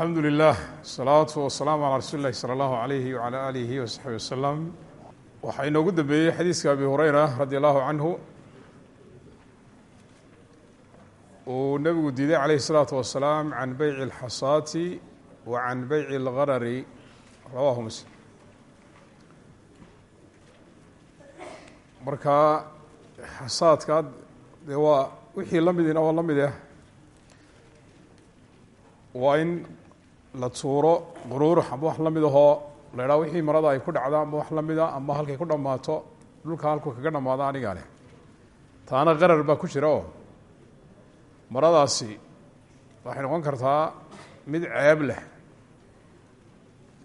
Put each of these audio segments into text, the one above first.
alxamdu lilah asalaatu wasalaamu calaa rasuuli lahi sala allahu alayhi wacala aalihi wasaxbi wasalam waxaa inoogu dambeeyey xadiiska abi hureyra radi allahu canhu uu nebigu diiday calayhi الsalaatu wasalaam can beyci اlxasaati wa can beyci اlgarari rawahu muslim marka xasaadka dee waa wixii la midina oo la mid ah waa in la tuuro quruurux ama wax la mid ahoo la idhaha wixii marada ay ku dhacdo ama wax la mida ama halkay ku dhammaato dhulka halkuu kaga dhammaado anigaa leh. Taana qarar baa ku jira oo maradaasi waxay noqon kartaa mid ceeb leh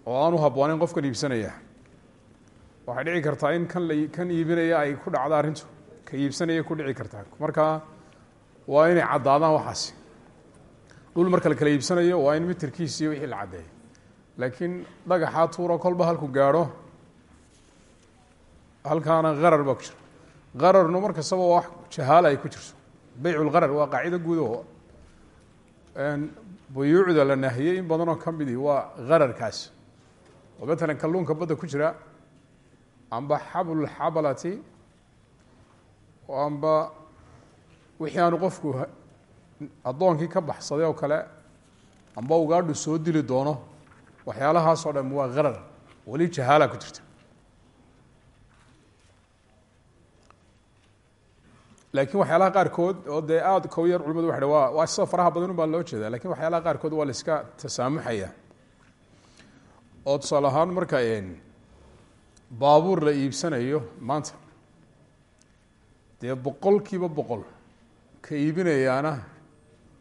oo aan u habbooneyn qofkan iibsanaya. Waxay dhici kartaa in kan la kan iibinaya ay ku dhacdo arrintu ka iibsanaya ku dhici kartaa. Marka waa inay caddaadaan waxaasi dhul marka la kala iibsanayo waa in mitirkiisiiyo wixii la caddeeyo laakiin dhagaxaa tuuro kolba halku gaadho halkaana qarar baa ku jira. Qararnu mar kastaba wax jahaala ay ku jirto. Beycu lgarar waa qaacido guud oo buyuucda la nahiyey in badanoo ka midi waa gararkaas oo matalan kalluunka badda ku jira amba xablulxabalati amba wixii aanu qofku addoonkii ka baxsaday oo kale amba ugaadhu soo dili doono waxyaalahaasoo dham waa qarar weli jahaala ku jirta. Laakiin waxyaalaha qaarkood oo dee aada kow yar culimadu waxay waa waa sida faraha badan un baa loo jeeda laakiin waxyaalaha qaarkood waa la iska tasaamuxaya oo tusaale ahaan marka baabuur la iibsanayo maanta dee boqol kiiba boqol ka iibinayaana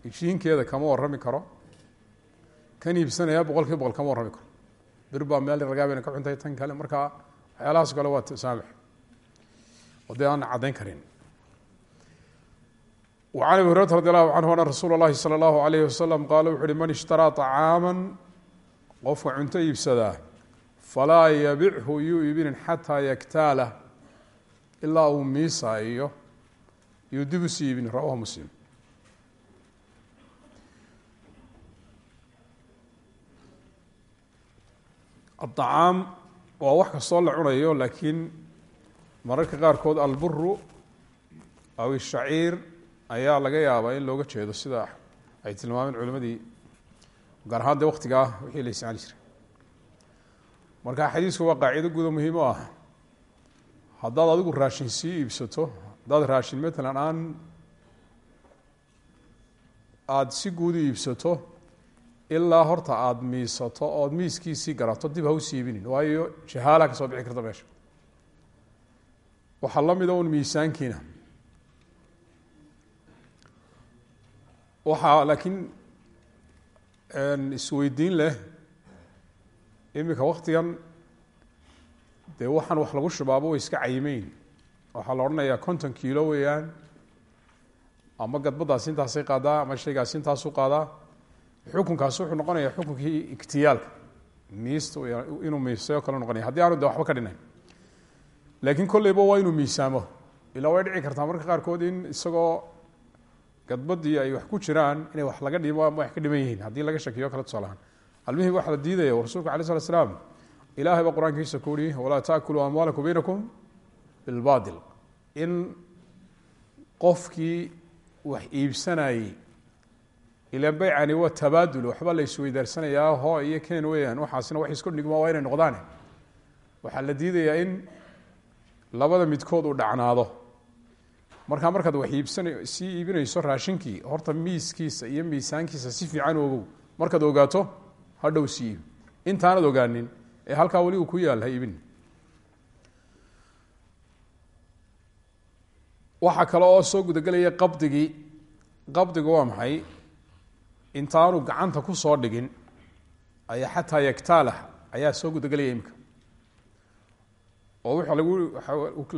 heshiinkeeda kama warrami karo kan iibsanaya boqol kiiba boqol kama warrami karo bir baa meel ragaabayna ka cuntay tan kale marka waxyaalahaas kale waa tasaamux oo dee aan caddayn karin وعن أبي هريرة رضي الله عنه أن رsuuل الlahi صلى الله عليه وسلم qال وxu uhi mن اشhtarىa طعاamا qofka cunto iibsadaa falaa yabichu yuu iibinin xatىa yaktaalah ilaa uu miisaayo yuu dib usi iibinin rawahu mslim addacaam waa wax kastoo la cunayo laakiin mararka qaarkood alburu aw ishaciir ayaa laga yaabaa in looga jeedo sida ay tilmaameen culimadii. Gaar ahaan dee waktigaa ah, wixii la isticmaali jiray. Marka xadiisku waa qaacido guudo muhiim oo ah. Haddaad adigu raashin sii iibsato haddaad raashin matalan aan aada si guud iibsato ilaa horta aada miisato ood miiskiisii garato dib ha siibinin waayo jahaala ka soo bixi karta meesha. Waxaa la mida un miisaankiina. Waxaa laakiin isweydiin leh iminka waktigan dee waxaan wax lagu shubaabo way iska cayimeyn waxaa la odhanayaa konton kiilo weeyaan ama gadbadaasi intaasay qaadaa ama shaygaasi intaasu qaadaa xukunkaasi wuxuu noqonayaa xukunkii iktiyaalka miista inuu miisayo kale noqonaya. Haddii aanu de waxba ka dhinayn. Laakiin kolleyba waa inuu miisaamo. Ilaa way dhici kartaa. Marka qaarkood in isagoo gadbadii ay wax ku jiraan inay wax laga dhimo ama wax ka dhiman yihiin. Haddii laga shakiyo kale tusaalahaan almihim waxaa la diidaya rasuulku alay slat slaam ilahay baa qur'aankiisa ku uhi walaa taakuluu amwaalakum baynakum bilbail in qofkii wax iibsanayey ila beycani waa tabaadul waxba la isweydaarsanaya ho iyo ken weeyaan. Waxaasina wax isku dhigma waa inay noqdaan waxaa la diidayaa in labada midkood uu dhacnaado. Markaa markaad wax iibsana sii iibinayso raashinkii horta miiskiisa iyo miisaankiisa si fiican ogow markaad ogaato hadhow sii iib intaanad ogaanin ee halkaa weli ku yaal ha iibin. Waxaa oo soo gudagelaya qabdigii. Qabdigu waa maxay intaanu gacanta ku soo dhigin ayaa xataa yaktaalah ayaa soo gudagelaya imika oo waxa lagu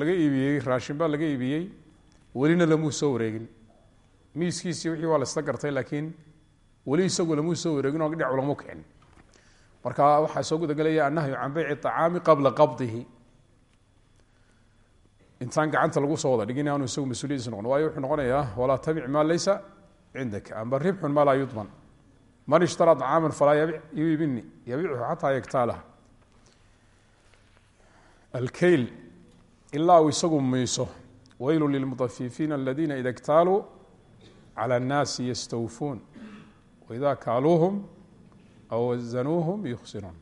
laga iibiyey raashin baa laga iibiyey welina lamuu soo wareegin. Miiskiisii wixii waa la isla gartay laakiin weli isagu lamuu soo wareegin oo dhinac lamu kicin. Marka waxaa soo gudagelaya annahyu can beyci طacaami qabla qabdihi. Intaan gacanta lagu soo wada dhigin aanu isagu mas'uuliyadiisa noqon. Waayo wuxuu noqonayaa walaa tabic maa laysa cindaka amba ribxun maa laa yudman man ishtara طcaama falaa yuu ibini yabichu xataa yaktaalah alkeyl ilaa uu isagu miiso weylu lilmuطafifiina aladiina ida اktaaluu calى الnaasi yastawfuun waida kaaluuhum aw wazanuuhum yuksiruun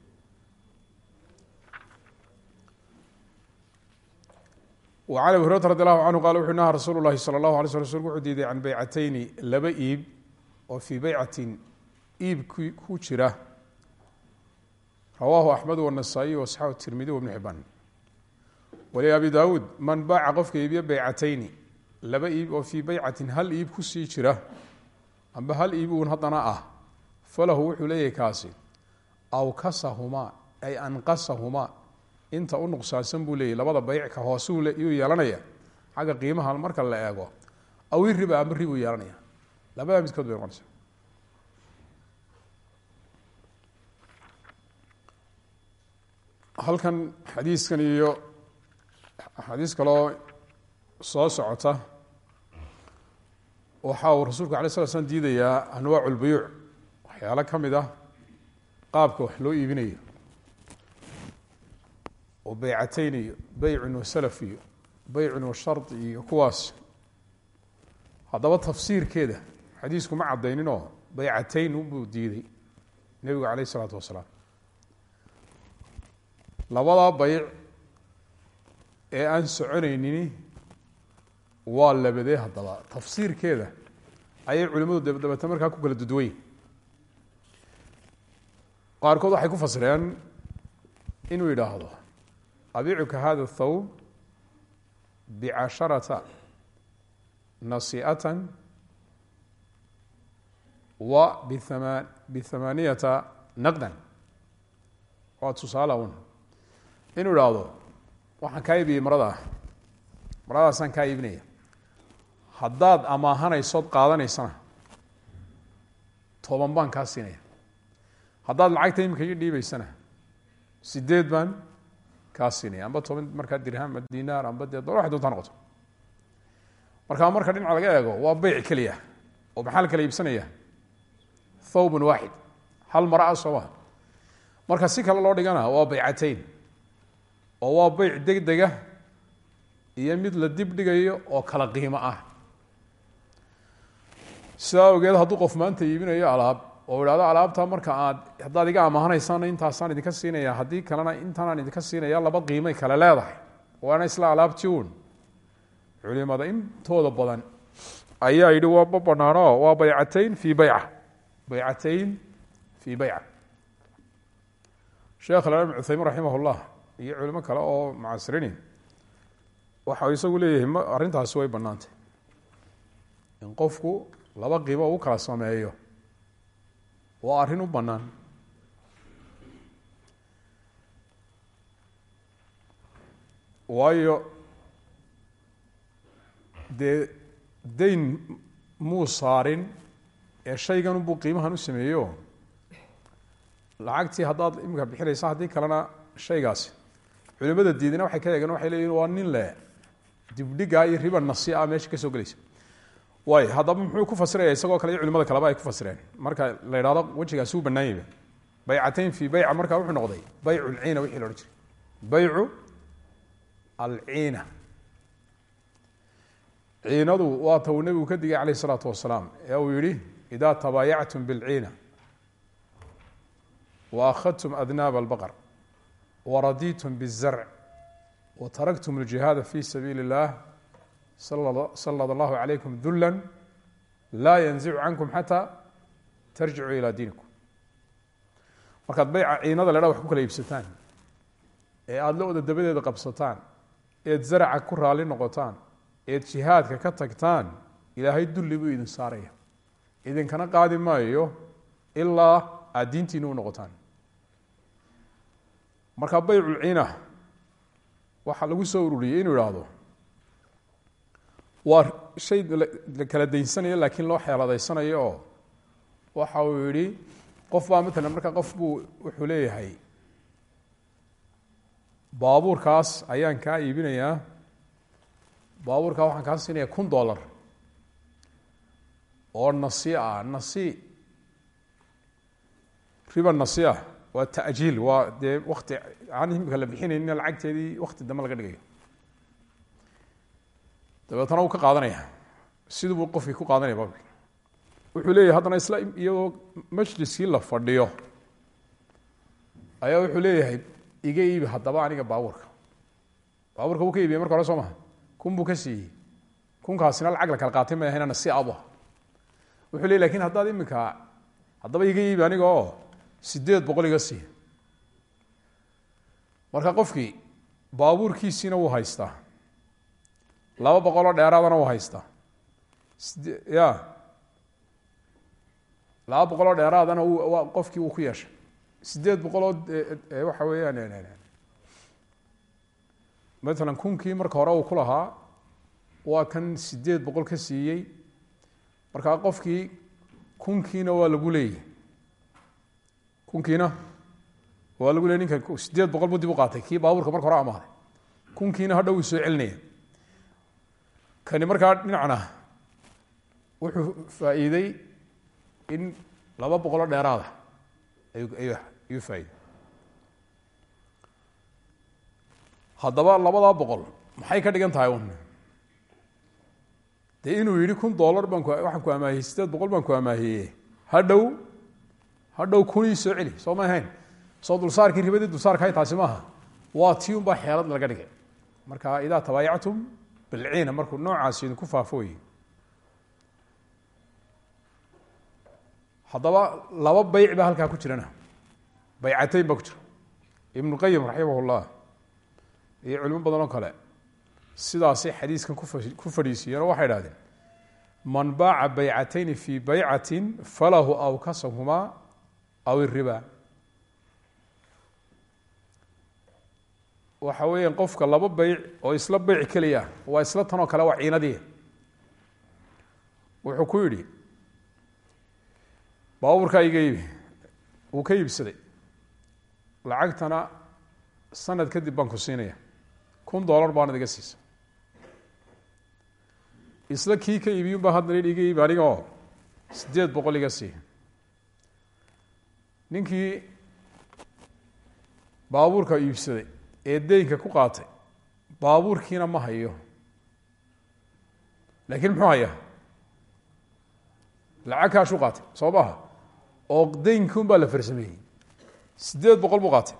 وعن أبي هريرة رضي الله عنه qال وxu نهى رsuل الlahi صلى الله عليه sل rsulku wuxuu diiday can beycatayni laba iib oo fii beycatin iib ku jira rawaahu أحmed والنasaaئي وaصxaabu التirmidi وبن xibaan wلأbi dawuud man baaca qofka iibiyo beycatayni laba iib oo fii beycatin hal iib kusii jira amba hal iib uun haddana ah falahu wuxuu leeyahay kaasi awkasahumaa ay anqasahumaa inta u nuqsaansan buu leeyay labada beyc ka hoosuu yuu yeelanaya. Xagga qiimaha marka la eego aw iriba ama ribuu yeelanaya. Labada midkood bay noqonaysa halkan xadiiskan iyo xadiis kaloo soo socota waxa uu rasuulku alay sla slam diidayaa anwaac lbuyuuc waxyaalo ka mid ah qaabka wax loo iibinayo oo beycatayn iyo beycun wasalaf iyo beycun washardi iyo kuwaas. Haddaba tafsiirkeeda xadiisku ma caddayninoo beycatayn unbuu diiday nebigu caleyh isalaatu wasalaam. Labadaa beyc ee aan soconaynini waa labadee haddaba. Tafsiirkeeda ayay culimmadu dabadabata markaa ku kala dudwayn qaarkood waxay ku fasireen inuu yidhaahdo abicuka hada الthawb bcasharata nasiata wa bama naqdan waa tusaale un inuu idhaahdo waxaan kaa iibiyey maradaa maradaasaan kaa iibinaya haddaad amaahanaysood qaadanaysana toban baan kaa siinaya haddaad lacagta imika ii dhiibaysana sideed baan kaa siinaya amba toban markaa dirham dinaar amba dee dola waxay doontaa noqoto. Markaa marka dhinaca laga eego waa beyc keliya oo maxaa la kala iibsanaya. Thawbun waaxid hal mara a soo maha marka si kale loo dhigana waa beycatayn oo waa beyc deg dega iyo mid la dib dhigayo oo kala qiimo ah. Sidaa ogeed hadduu qof maanta iibinayo alaab oo idhahdo alaabta marka aad haddaad iga amaahanaysaana intaasaan idinka siinaya haddii kalena intaanaan idinka siinaya laba qiimay kale leedahay. Waana isla alaabti un culimada intooda badan ayaa yidhi waa banaano waa baycatayn fii bayca baycatayn fii bayca sheekh alam cuthaymin raximah iyo culimo kale oo mucasiriin waxa isagu leeyahay arrintaasi way banaantay in qofku laba qiimo u kala sameeyo waa arrin u bannaan waayo dee dayn muu saarin ee shaygan unbuu qiimahan u sameeyo lacagtii haddaad imika bixinaysa haddii kalena shaygaasi culimada diidina waxay ka eegeen waxay leeyihiin waa nin le dibdhigaa iyo riba nasi a meesha ka soo gelaysa waay haddaba muxuu ku fasiraya isagoo kale iyo culimada kaleba ay ku fasireen. Marka la idhahdo wejigaasi u banaanyaba baycatayn fii bayca markaa wuxuu noqday baycu lciina wixii la odhan jiray. Baycu alciina. Ciinadu waa ta uu ka digay calayh isalaatu wasalaam. Ee uu yihi idaa tabaayactum bilciina wa akhadtum adnaaba albaqr waraditum bizarc wa taraktum aljihaada fi sabiili salad allahu calaykum dula laa yanzicu cankum xataa tarjicuu ilaa diinikum markaad bayca ciinada ledha wax ku kala iibsataan ee aada la-oda dabadeeda qabsataan eed zaraca ku raali noqotaan eed jihaadka ka tagtaan ilaahay dulli buu idin saaraya idinkana qaadi maayo ilaa aada diintiina u noqotaan marka bayculciina waxaa lagu soo ururiyey inuu ihahdo waa shay la kala daynsanayo laakiin loo xeeladaysanayo oo waxa uu yihi qof baa matalan markaa qof buu wuxuu leeyahay baabuurkaas ayaan kaa iibinayaa baabuurkaa waxaan kaa siinaya kun dollar. Oo nasi ah nasi riba nasiya waa tajiil waa dee wakti aan imika la bixinaynin lacagteedii wakti dambe laga dhigayo dabeetana uu ka qaadanaya siduu buu qofkii ku qaadanaya baabki wuxuu leeyahy haddana isla iyadoo majliskii la fadhiyo ayaa wuxuu leeyahay iga iibi haddaba aniga baabuurka. Baabuurka wuu ka iibiya marka hore soo kun buu ka siiyey. Kunkaasina lacag la kala qaatay ma ahaynana si abu wuxuu ley laakiin haddaad imika haddaba iga iibi aniga oo sideed boqol iga siiya marka qofkii baabuurkiisiina wuu haystaa laba boqoloo dheeraadana wuu haystaa. Ya. Laba boqoloo dheeraadana qofkii uu ku yeeshay. Sideed boqoloo waxa weeyaan matalan kunkii marka hore uu ku lahaa waa kan sideed boqol ka siiyey. Markaa qofkii kunkiina waa lagu leeyahy kunkiina waa lagu leey ninka sideed boqol buu dib u qaatay. Kii baabuurka marka hore amaaday. Kunkiina hadhow wuu celinaya kani markaa dhinacna wuxuu faa-iiday in laba boqoloo dheeraada ayuu ayuu faa-iday haddaba labadaa boqol maxay ka dhigan tahay un dee inuu yihi kun dollar baan waxaan ku amaahiyey sideed boqol baan ku amaahiyey. Hadhow hadhow kunii soo celi soo ma ahayn. Soo dulsaarkii ribadii dulsaarkahay taasi maaha. Waa tii un baa xeelad laga dhigay. Marka idaa tabaayactum bilciina markuu noocaasi idinku faafooye haddaba laba beyc baa halkaa ku jirana. Baycateyn baa ku jira. Ibnu qayim raximah llah iyo culimo badan oo kale sidaasay xadiiskan ku fadhiisiiyeen oo waxay idhahdeen man baaca baycatayni fi baycati falahu awkasahumaa aw iriba waxa weeyaan qofka laba beyc oo isla beyc keliya waa isla tan oo kale waa ciinadii. Wuxuu ku yidhi baabuurkaa iga iibi wuu ka iibsaday. Lacagtana sanad kadib baan ku siinaya. Kun dollar baanad iga siisa isla kii ka iibiyun baa haddana iga iibi aniga oo sideed boqol iga siiya ninkii baabuurka iibsaday ee deynka ku qaatay. Baabuurkiina ma hayo. Laakiin muxuu hayaa? Lacag kaashuu qaatay soo oo deynkii un baa la farsameeyey. Sideed boqol buu qaatay.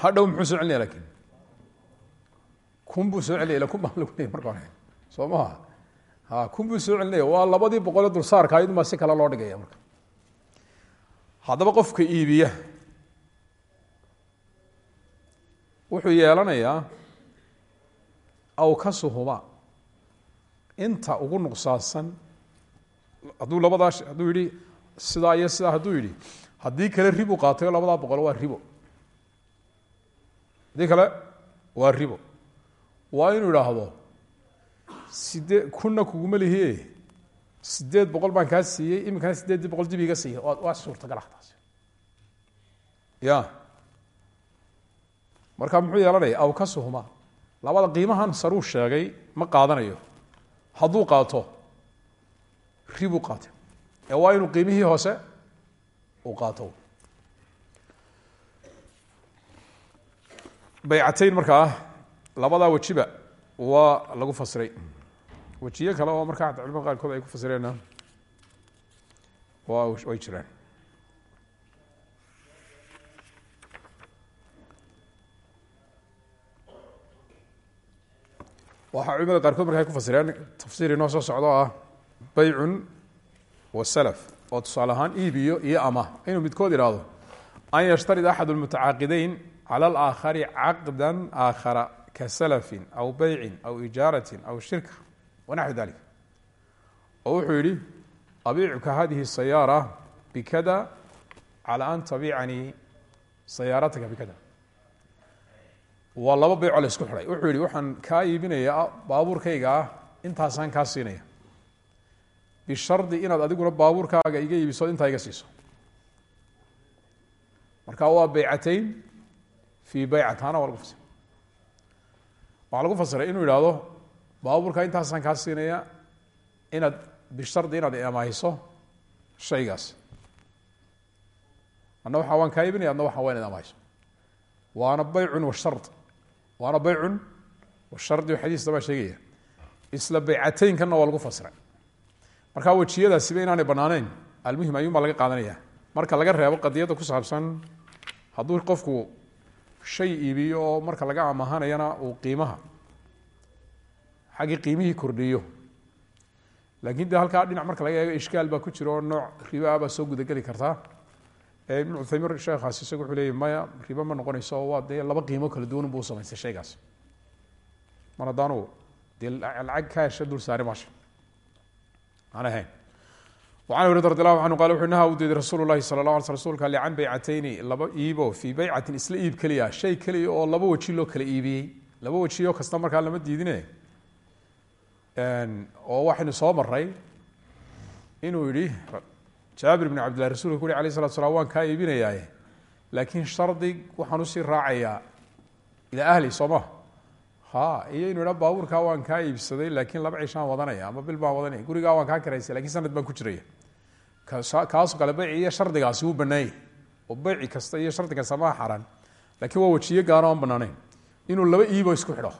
Hadhow muxuu soo celinaya laakiin kun buu soo celinaya kun baa lagu leeyay marka hore. Soo ha kun buu soo celinaya waa labadii boqolee dulsaarka ayadun baa si kale loo dhigaya marka. Haddaba qofka iibiya wuxuu yeelanayaa awkasuhuma inta ugu nuqsaansan hadduu labadaa hadduu yihi sidaa iyo sidaa hadduu yihi haddii kale ribu qaatayo labadaa boqol waa ribo. Haddii kale waa ribo. Waa inuu idhaahdo sidee kunna kuguma lihiye sideed boqol baan kaa siiyey iminkana sideeddii boqol dib iga siiya waa waa suurtagal ah taasi. Ya marka muxuu yeelanaya awkasuhuma labada qiimahan saruu sheegay ma qaadanayo. Hadduu qaato ribuu qaatay ee waa inuu qiimihii hoose uu qaato. Baycateyn markaa labadaa wejiba waa lagu fasiray wejiyo kale oo markaa culimada qaarkood ay ku fasireenna way jiraan waxaa culimada qaarkood marka ay ku fasireen tafsiir inoo soo socdo ah baycun wa salaf. Oo tusaale ahaan iibiyo iyo ama. Inuu midkood ihahdo an yashtarid axad lmutacaaqideyn cala alaakhari caqda aakhara ka salafin aw beycin aw ijaaratin aw shirka. Wanaxwi dalik. Oo wuxuu yihi abiicuka hadihi sayaara bikada cala an tabicanii sayaarataka bikada waa laba beycoo la isku xidhay wuxuu yihi waxaan kaa iibinayaa baabuurkayga ah intaasaan kaa siinaya. Bishardi inaad adiguna baabuurkaaga iga iibiso intaa iga siiso. Marka waa beycateyn fi beyca taana waa lagu lagu fasiray inuu yidhaahdo baabuurka intaasaan kaa siinaya inaad bishardi inaad amaahiso shaygaas. Adna waxaa waan kaa iibinaya adna waxaa waa inaad amahayso waana waana baycun washardi xadiista baa sheegaya. Isla baycateynkanna waa lagu fasiray marka wejiyadaasiba inaanay banaaneyn almuhim ayuun baa laga qaadanaya. Marka laga reebo qadiyadda ku saabsan hadduu qofku shay iibiyo oo marka laga amahanayana uu qiimaha xaggii qiimihii kordhiyo. Laakiin de halkaa dhinac marka laga eego ishkaal baa ku jiro oo nooc ribo ah baa soo gudageli kartaa ibn uthaymin sheekaas isagu wuxuu leeyay maya ribo ma noqonayso waa dee laba qiimo kala duwan buu samaystay shaygaas. Mar haddaanu dee lacag kaasha dul saari maasha. Aan ahayn. An hurata radi allahu anhu qal wuxuu nahaa u diiday rasuulu lahi sala la ala sl rsulka lican baycatayni laba iibo fii baycatin isla iib keliya shay keliya oo laba weji loo kala iibiyey. Laba wejiyoo kasta markaa lama diidine. Oo waxaynu soo maray inuu yidhi jaabir bn cabdillah rasulka ku uri alayh slatu slam waan laakiin shardig waxaan u sii raacayaa ilaa ahli soo ha iyo inuu idha waan kaa iibsaday laakiin laba cishaan wadanaya ama bil baan wadanaya waan kaa karaysay laakiin sanad baan ku jiraya. Kaas kale iyo shardigaasi wuu banaanyay oo beyci kasta iyo shardiga samaa xaran lakiin waa wajiyo gaano aan banaanayn inuu laba iibo isku xidho.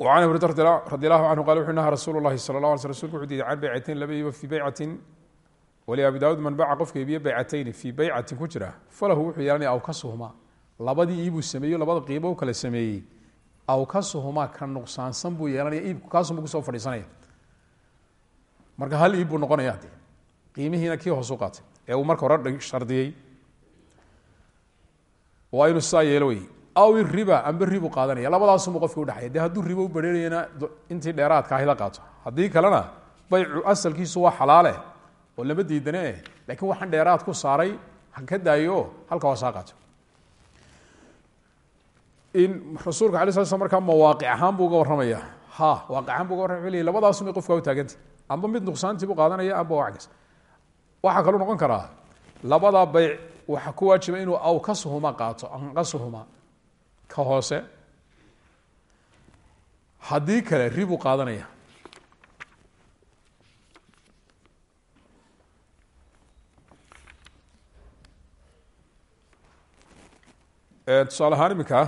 An hurata radi allahu canhu qal wuxuu naha rasuul lahi sala la sl rsulku wuxuu diiday can beycateyn laba iibo fii beycatin waliabi daawud man baca qofka iibiye beycatayni fii beycatin ku jira falahu wuxuu yeelanaya awkasuhumaa labadii iibuu sameeyo labada qiibo u kala sameeyey awkasuhumaa ka nuqsaansan buu yeelanaya iibku kaasunbu ku soo fadhiisanaya marka hal iib buu noqonaya de qiimihiina kii hoos u qaatay ee uu marka aw iriba amba ribu qaadanaya. Labadaasunbu qofki udhexaya dee hadduu ribo u bareerayana intii dheeraadka ahida qaato. Haddii kalena baycu asalkiisu waa xalaale oo lama diidane eh lakiin waxaan dheeraad ku saaray ha ka daayo halka hoosaa qaato. In rasuulka ala sla sl markaa mawaaqic ahaan buu uga warramaya. Ha waaqi ahaan bu uga warramay. L labadaasumay qofkaa utaagantay amba mid nuqsaantii buu qaadanaya amba wacgas waxaa kaluu noqon karaa labadaa beyc waxaa ku waajiba inuu awkasuhuma qaato anqasuhuma ka hoose haddii kale ribuu qaadanaya tusaale ahaan iminka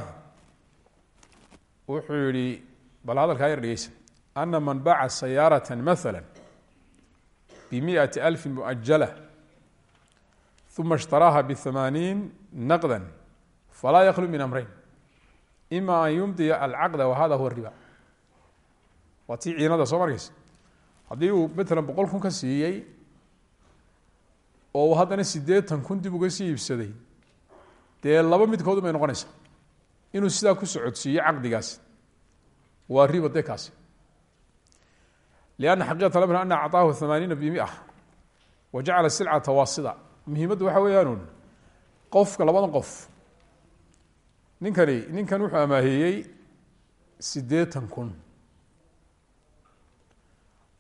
wuxuu yihi bal hadalkaa yar dhegeysa ana man baca sayaaraة maثala bimiئaةi أlfi muؤajala ثuma اshtaraaha bثamaaniin naqda falaa yaklu min amreyn ima an yumdiya alcaqda wahada huwa riba. Waa tii ciinada soo markaysa. Haddii uu matalan boqol kun ka siiyey oo uu haddana siddeetan kun dib uga sii iibsaday dee laba midkoodu bay noqonaysaa inuu sidaa ku socodsiiyo caqdigaasi waa riba de kaasi. Lianna xaqiiqata lamr ana acطaahu hamaaniina bimia wa jacala silcata waasida. Muhiimaddu waxa weeyaanun. Qofka labadan qof ninkani ninkan wuxuu amaaheeyey siddeetan kun.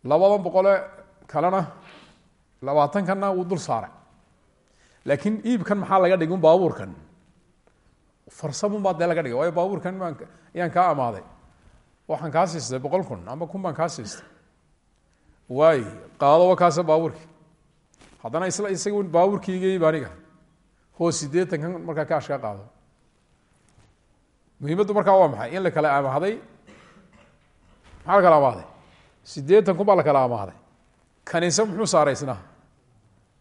Labadan boqole kalena labaatankanna wuu dul saaray. Laakiin iibkan maxaa laga dhigin baabuurkan. Farsamun baa dee laga dhigay waayo baabuurkan baan ayaan kaa amaaday. Waxaan kaa siistay boqol kun amba kun baan kaa siistay. Waay qaado kaasa baabuurkii haddana isla isaga baabuurkiiga iib aniga. Hoo siddeetankan markaa kaash ka qaado muhiimaddu markaa waa maxay? In la kala amahday maxaa la kala amahday siddeetan kun baa la kala amahday kanise muxuu saaray isna?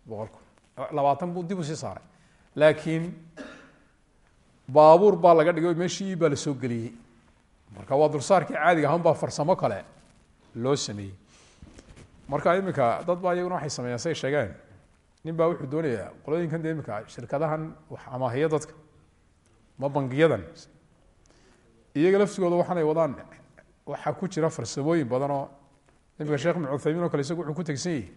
Boqol kun. Labaatan buu dib u saaray. Laakiin baabuur baa laga dhigay meeshii baa la soo geliyey. Marka waa dulsaarkii caadiga ahaan baa farsamo kale loo sameeyey. Marka iminka dad baa iyaguna waxay sameeyaan say sheegeen. Nin baa wuxuu doonayaa qolooyinkan de iminka shirkadahan wax amaahiya dadka ma bangiyadan iyaga laftigooda waxaanay wadaan. Waxaa ku jira farsamooyin badan oo iminka sheekh ibn cuthaymiin oo kale isagu wuxuu ku tegsan yahi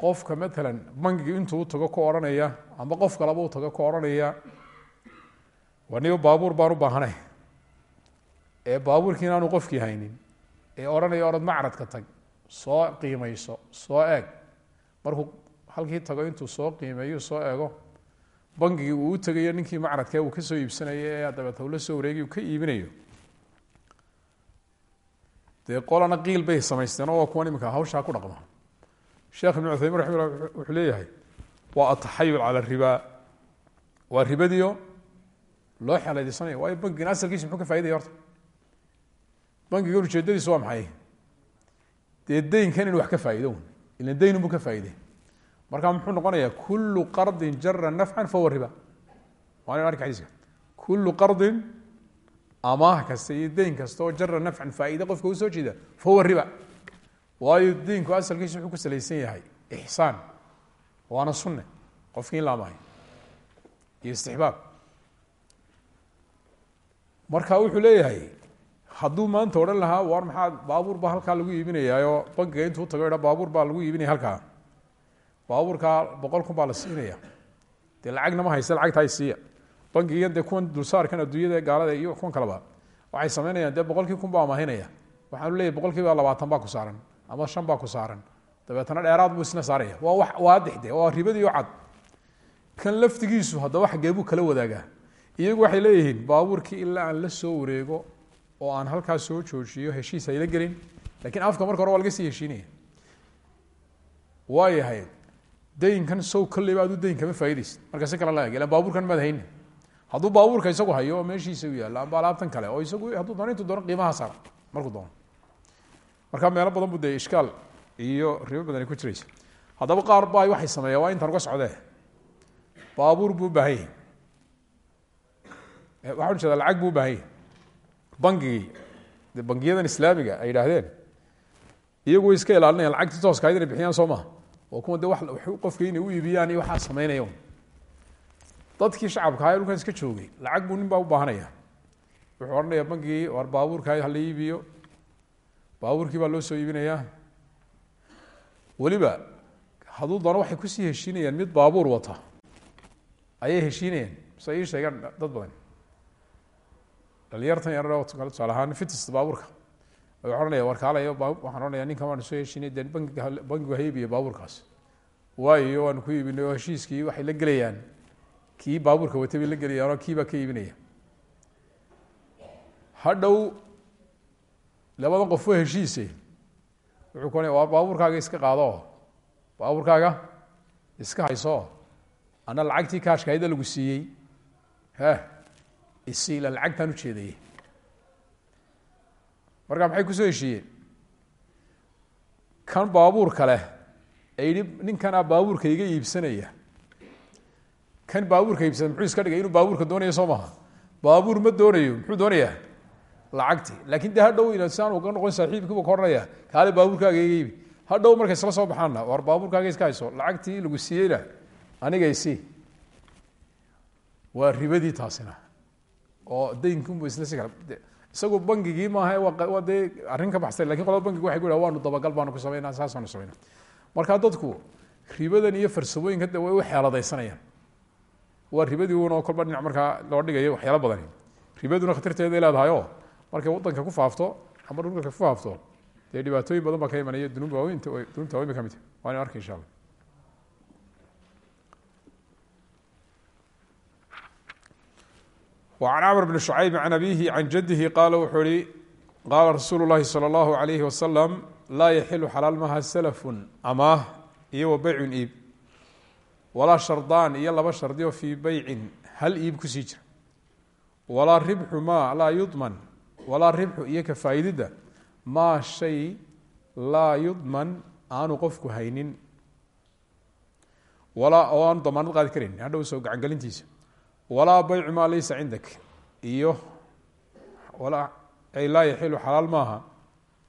qofka matalan bangiga intuu u tago ku odhanaya amba qof kaleba u tago ku odhanaya waa niba baabuur baan u baahanay. Ee baabuurkii inaanu qofkii haynin ee odhanaya orad macradka tag soo qiimayso soo eeg. Markuu halkii tago intuu soo qiimeeyo soo eego bangigii uu u tegayo ninkii macradka uu ka soo iibsanayo ee dabeeta ula soo wareegi uu ka iibinayo. Dee qolana qiil bay samaysteen oo kuwan iminka hawshaa ku dhaqma. Sheekh ibn cuthaymin raximah wuxuu leeyahay waa ataxayul cala ribaa waa ribadiio loo xeeladeysanaya waayo bankigan asalkiisa muxuu ka faidaya horta? Bankigan ujeedadiisu waa maxay? Dee deynkan inu wax ka faa'ido ilan deyn unbu ka faa'iday marka muxuu noqonayaa kulu qardin jara nafcan fahuwa riba. Waa nin arka xadiiska. Kulu qardin amaah kasta iyo deyn kasta oo jara nafcan faa'iide qofka u soo jeeda fahuwa riba. Waayo deynku asalkiisa wuxuu ku salaysan yahay ixsaan waana sunne. Qofki in la amahay. Iyo istixbaab. Marka wuxuu leeyahay hadduu maanta odhan lahaa war maxaa baabuur baa halkaa lagu iibinayaayo? Bankiga intuu tago ha baabuur baa lagu iibinaya halkaa baabuurkaa boqol kun baa la siinaya dee lacagna ma haysta lacagta siiya. Bankigan dee kuwan dulsaarkan adduunyada gaalada iyo kuwan kaleba waxay sameynayaan. Dee boqolkii kun baa amahinaya waxaanu leeyahy boqol kiiba labaatan baa ku saaran ama shan baa ku saaran. Dabeetana dheeraad buu isna saaraya waa wax waadix de waa ribadiio cad. Kan laftigiisu haddaba xaggee buu kala wadaagaa. Iyagu waxay leeyihiin baabuurkii ilaa aan la soo wareego oo aan halkaa soo joojiyo heshiis hayla gelin. Lakin afka marka hore waa laga sii heshiinaya. Waayahay daynkan sow kolleyba adu dayn kama faa'idaysid marka si kale la eg ilan baabuurkan maad hayni hadduu baabuurka isagu hayo meeshiisa u yaalla amba alaabtan kale oo isagu hadduu doono intu doono qiimaha saara markuu doono. Marka meelo badan bu dee ishkaal iyo ribo badani ku jiraysa. Haddaba qaar ba waxay sameeyaa waa intaan uga socdee. Baabuur buu ubaahan yahay. Waxaan u jeedaa lacag buu ubaahan yahay. Bangigii islaamiga ay yidhaahdeen iyagu iska ilaalinayaan lacagtii tooska ayd inay bixiyaan soo maha oo kuwa de qofka inay u iibiyaan iyo waxaa dadkii shacabka ahaa dhulkan iska joogay. Lacag buu nin u baahanaya wuxuu odhanaya bangigii war baabuurka hala iibiyo. Baabuurkii baa loo soo iibinayaa. Weliba hadduu doono waxay ku sii heshiinayaan mid baabuur wata. Ayay heshiinayaan. Mise ii sheegaan dad badan. Dhalinyartan yar tusaale ahaan fitis baabuurka waxaa ohanaya warkaalayo waxaan ohanaya ninkan waanu soo heshiinay de bangiga bangigu ha iibiya baabuurkaas waayo waanu ku iibinay oo heshiiskii waxay la gelayaan. Kii baabuurka watay bay la gelayaan oo kiibaa ka iibinaya. Hadhow labadan qof waa heshiise wuxuu ku waa baabuurkaaga iska qaado baabuurkaaga iska hayso. Ana lacagtii kaashka hayda lagu siiyey. He isi ila lacagtaan ujeedayey marka maxay ku soo heshiiyeen? Kan baabuurka leh ee yidhi ninkanaa baabuurka iga iibsanaya. Kan baabuurka iibsada muxuu iska dhigay inuu baabuurka doonayo soo maha? Baabuur ma doonayo muxuu doonayaa? Lacagti laakiin de hadhow ina si uga noqon saaxiibkiibu ka ohanaya kaale baabuurkaaga iga iibi. Hadhow markay isla soo baxaanna war baabuurkaaga iska hayso. Lacagtii lagu siiyeyna aniga isi waa ribadii taasina. Oo daynkunbu isla si kale isagu bangigii maaha waa arrin ka baxsay laakiin qolada bangiga waxay ku yidhaha waanu dabagal baanu ku sameynaa saasaanu sameynaa marka dadku ribadan iyo farsamooyinka de way u xeeladaysanayaan. Waa ribadii un oo kolba dhinac markaa loo dhigayo waxyaalo badani. Ribaduna khatarteeday leedahayoo markay wadanka ku faafto ama dhulka ku faafto dee dhibaatooyin badan baa ka imanaya dunuub dunuubta waaweyn ba ka mid. Waa inu arka insha allah وعن cمر بن شhعyب عن أbيه عن جده qال wuxuu hi qاla رasuuل الlahi slى الlaه عليه وsلم laa yxiل xalaal maha slف amaah iyo wa beyc iib walaa shardaan iyo laba shardi oo fii beycin hal iib kusii jira walaa ribxu ma laa yudman walaa ribxu iyo ka faa'iididda maa shay laa yudman aanu qofku haynin walaa oo aanu damaanad qaadi karan hadhow soo gacangelintiisa walaa beycu maa laysa cindak. Iyo ay laa yaxilu xalaal maaha.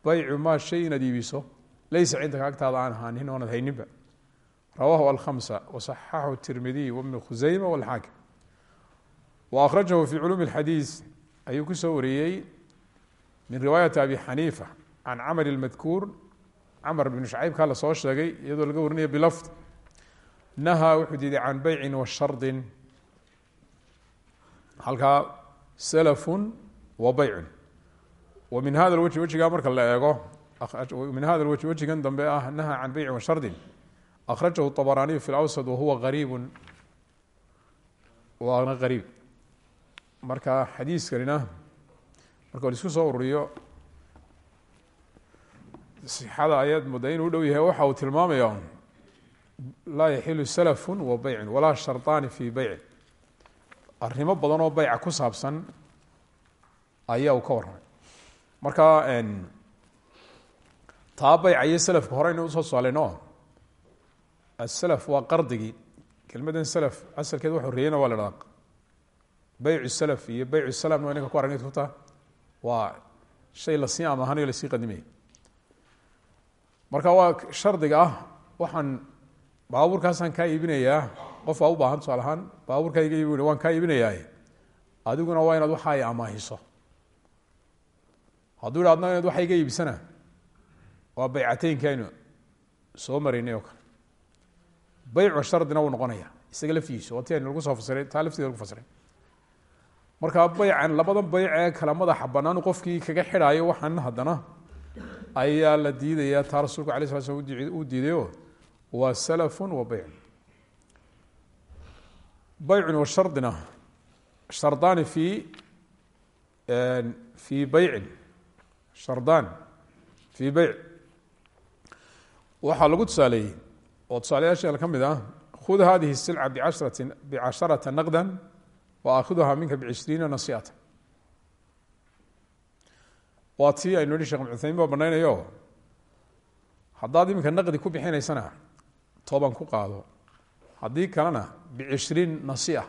Beycu maa shay inaad iibiso laysa cindaka agtaada aan ahaanin oonad hayninba. Rawahu alkhamsa wasaxaxu tirmidiy wbnu khuseyma walxaakim wa akhrajahu fi culuumi اlxadiis ayuu ku soo wariyey min riwaayati abi xaniifa can camr اlmadkuur camr bn shcaybkaa la soo sheegay iyadoo laga warinaya bilafd nahaa wuxuu diiday can beycin wa shardin halkaa slafun wa baycun wa min hada lwajhi wajigaa marka la eego min hada lwajhi wajigan dambe ah naha can beyci washardin akhrajahu طabaraniyu fi lawsad wahuwa qariibun waana qariib marka xadiiskanina marka la isku soo ururiyo sixada ayaad mooddaa inuu udhow yahay waxa uu tilmaamaya laa yaxilu salafun wa baycun walaa sharطaani fi beycin arrimo badan oo beyca ku saabsan ayaa uu ka warramay. Marka taa beyca iyo selafka hore aynu u soo tusaaleyno aselaf waa qardigii kelmadan selaf asalkeed wax horreeyena waa la dhahdaa beycu selaf iyo beycu salamna waa inanka ku aragnayd kutaa waa shay la sii amahanayo la sii qadimaya marka waa shardiga ah waxaan baabuurkaasaan kaa iibinayaa qof aa u baahan tusaale ahaan baabuurkaa iga iibi waan kaa iibinayaa. Adiguna waa inaad waxa ay amaahiso hadduu idha adna inaad waxa iga iibsana waa baycateynki aynu soo maraynay oo kale. Beycu shardina wuu noqonaya isaga laftigiisu waa ti aynu lagu soo fasiray taa lafteeda lagu fasiray. Marka beycan labadan beyc ee kala madaxa banaan qofkii kaga xidhaayo waxaan haddana ayaa la diidayaa taa rasuulku alay sala slam uu diidayo waa salafun wa beycun beycun wa shardina. Shardaani fi fi beycin shardaan fi beyc waxaa lagu tusaaleeyey oo tusaalayaasheena ka mid ah khud hadihi الsilca bcasharati bcasharata naqda waakhiduha minka bcishriina nasiata. Waa tii aynu nihi shekh mcuthaymin baa banaynayo haddaad iminka naqdi ku bixinaysana toban ku qaado. Haddii kalena bcishriin nasia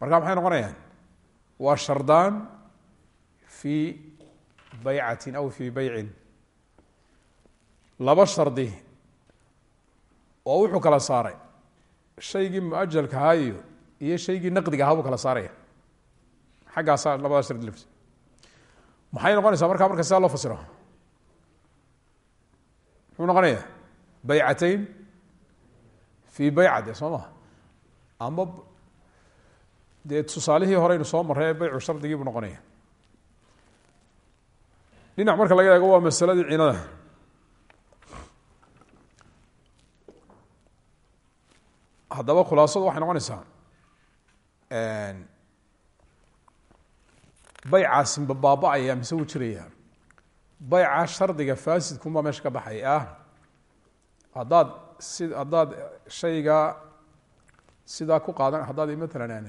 marka maxay noqonayaan waa shardaan fi baycatin aw fi beycin laba shardi oo wuxuu kala saaray shaygii muajalka ahaa iyo shaygii naqdiga ahaa buu kala saaraya xaggaasaa labada shardi lafti maxay noqonaysaa markaa marka sidaa loo fasiro muxuu noqonaya baycateyn fi beyca de soo maha ama dee tusaalihii horeynu soo marray ee beycu shardigii buu noqonaya. Marka laga eego waa masaladii cinada. Haddaba khulaasadu waxay noqonaysaa beycaasi ma baaba-aya mise jiraya beyca shardiga faasidkunbaa meesha ka baxay ah. Haddaad si haddaad shaygaa sidaa ku qaadan haddaad matalan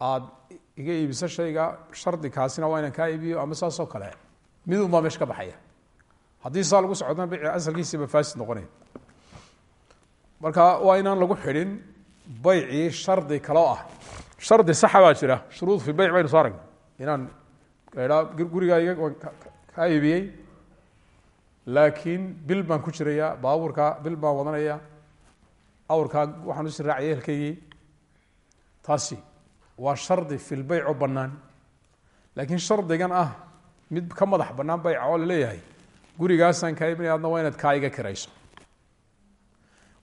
aada iga iibiso shayga shardi kaasina waa inaan kaa iibiyo ama saas oo kale. Midun baa meesha ka baxaya. Haddii saa lagu socdana beyci asalkiisiiba faasid noqonaya. Marka waa inaan lagu xidhin beycii shardi kaloo ah. Shardi saxa baa jira. Shuruud fi beyc baynu soo aragna inaan ladhaa gurigaa iga kaa iibiyey. Laakiin bil baan ku jiraya baabuurkaa bil baan wadanaya awrkaa waxaan usi raacaya ehelkaygii taasi waa shardi fi lbeyc oo bannaan. Laakiin shardigan ah mid ka madax bannaan beyca oo la leeyahay gurigaasaan kaa iibinaya adna waa inaad kaa iga kirayso.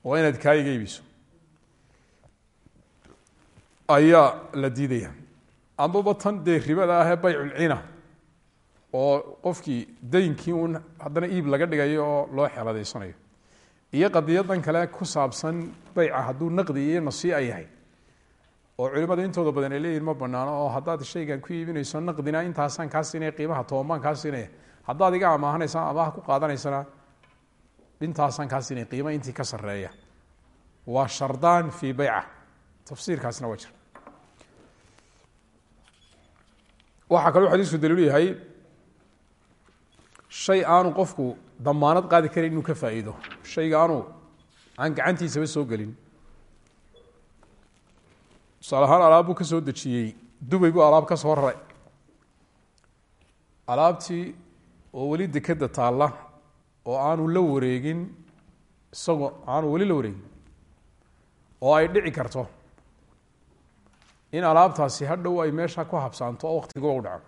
Waa inaad kaa iga iibiso. Ayaa la diidaya. Amaba tan dee ribada ahee bayculcina oo qofkii daynkii uun haddana iib laga dhigayo oo loo xeeladeysanayo iyo qadiyadan kale ku saabsan beyca hadduu naqdi iyo nasii'a yahay. Oo culimada intooda badan ay leeyihiin ma banaano oo haddaad shaygan ku iibinayso naqdina intaasaan kaa qiimaha toban baan kaa haddaad iga amaahanaysa amaha ku qaadanaysana intaasaan kaa siinaya intii ka sareeya waa shardaan fi beyca tafsiirkaasna waa jira waxaa kaloo xadiisku daliilu yahay shay aanu qofku damaanad qaadi karin inuu ka faa'iido. Shayga aanu aan gacantiisaba soo gelin. Tusaale ahaan alaab buu ka soo dejiyey. Dubay buu alaab ka soo raray. Alaabtii oo weli dekeda taalla oo aanu la wareegin isagoo aanu weli la wareegin oo ay dhici karto in alaabtaasi hadhow ay meesha ku habsaanto oo waktiga u dhaco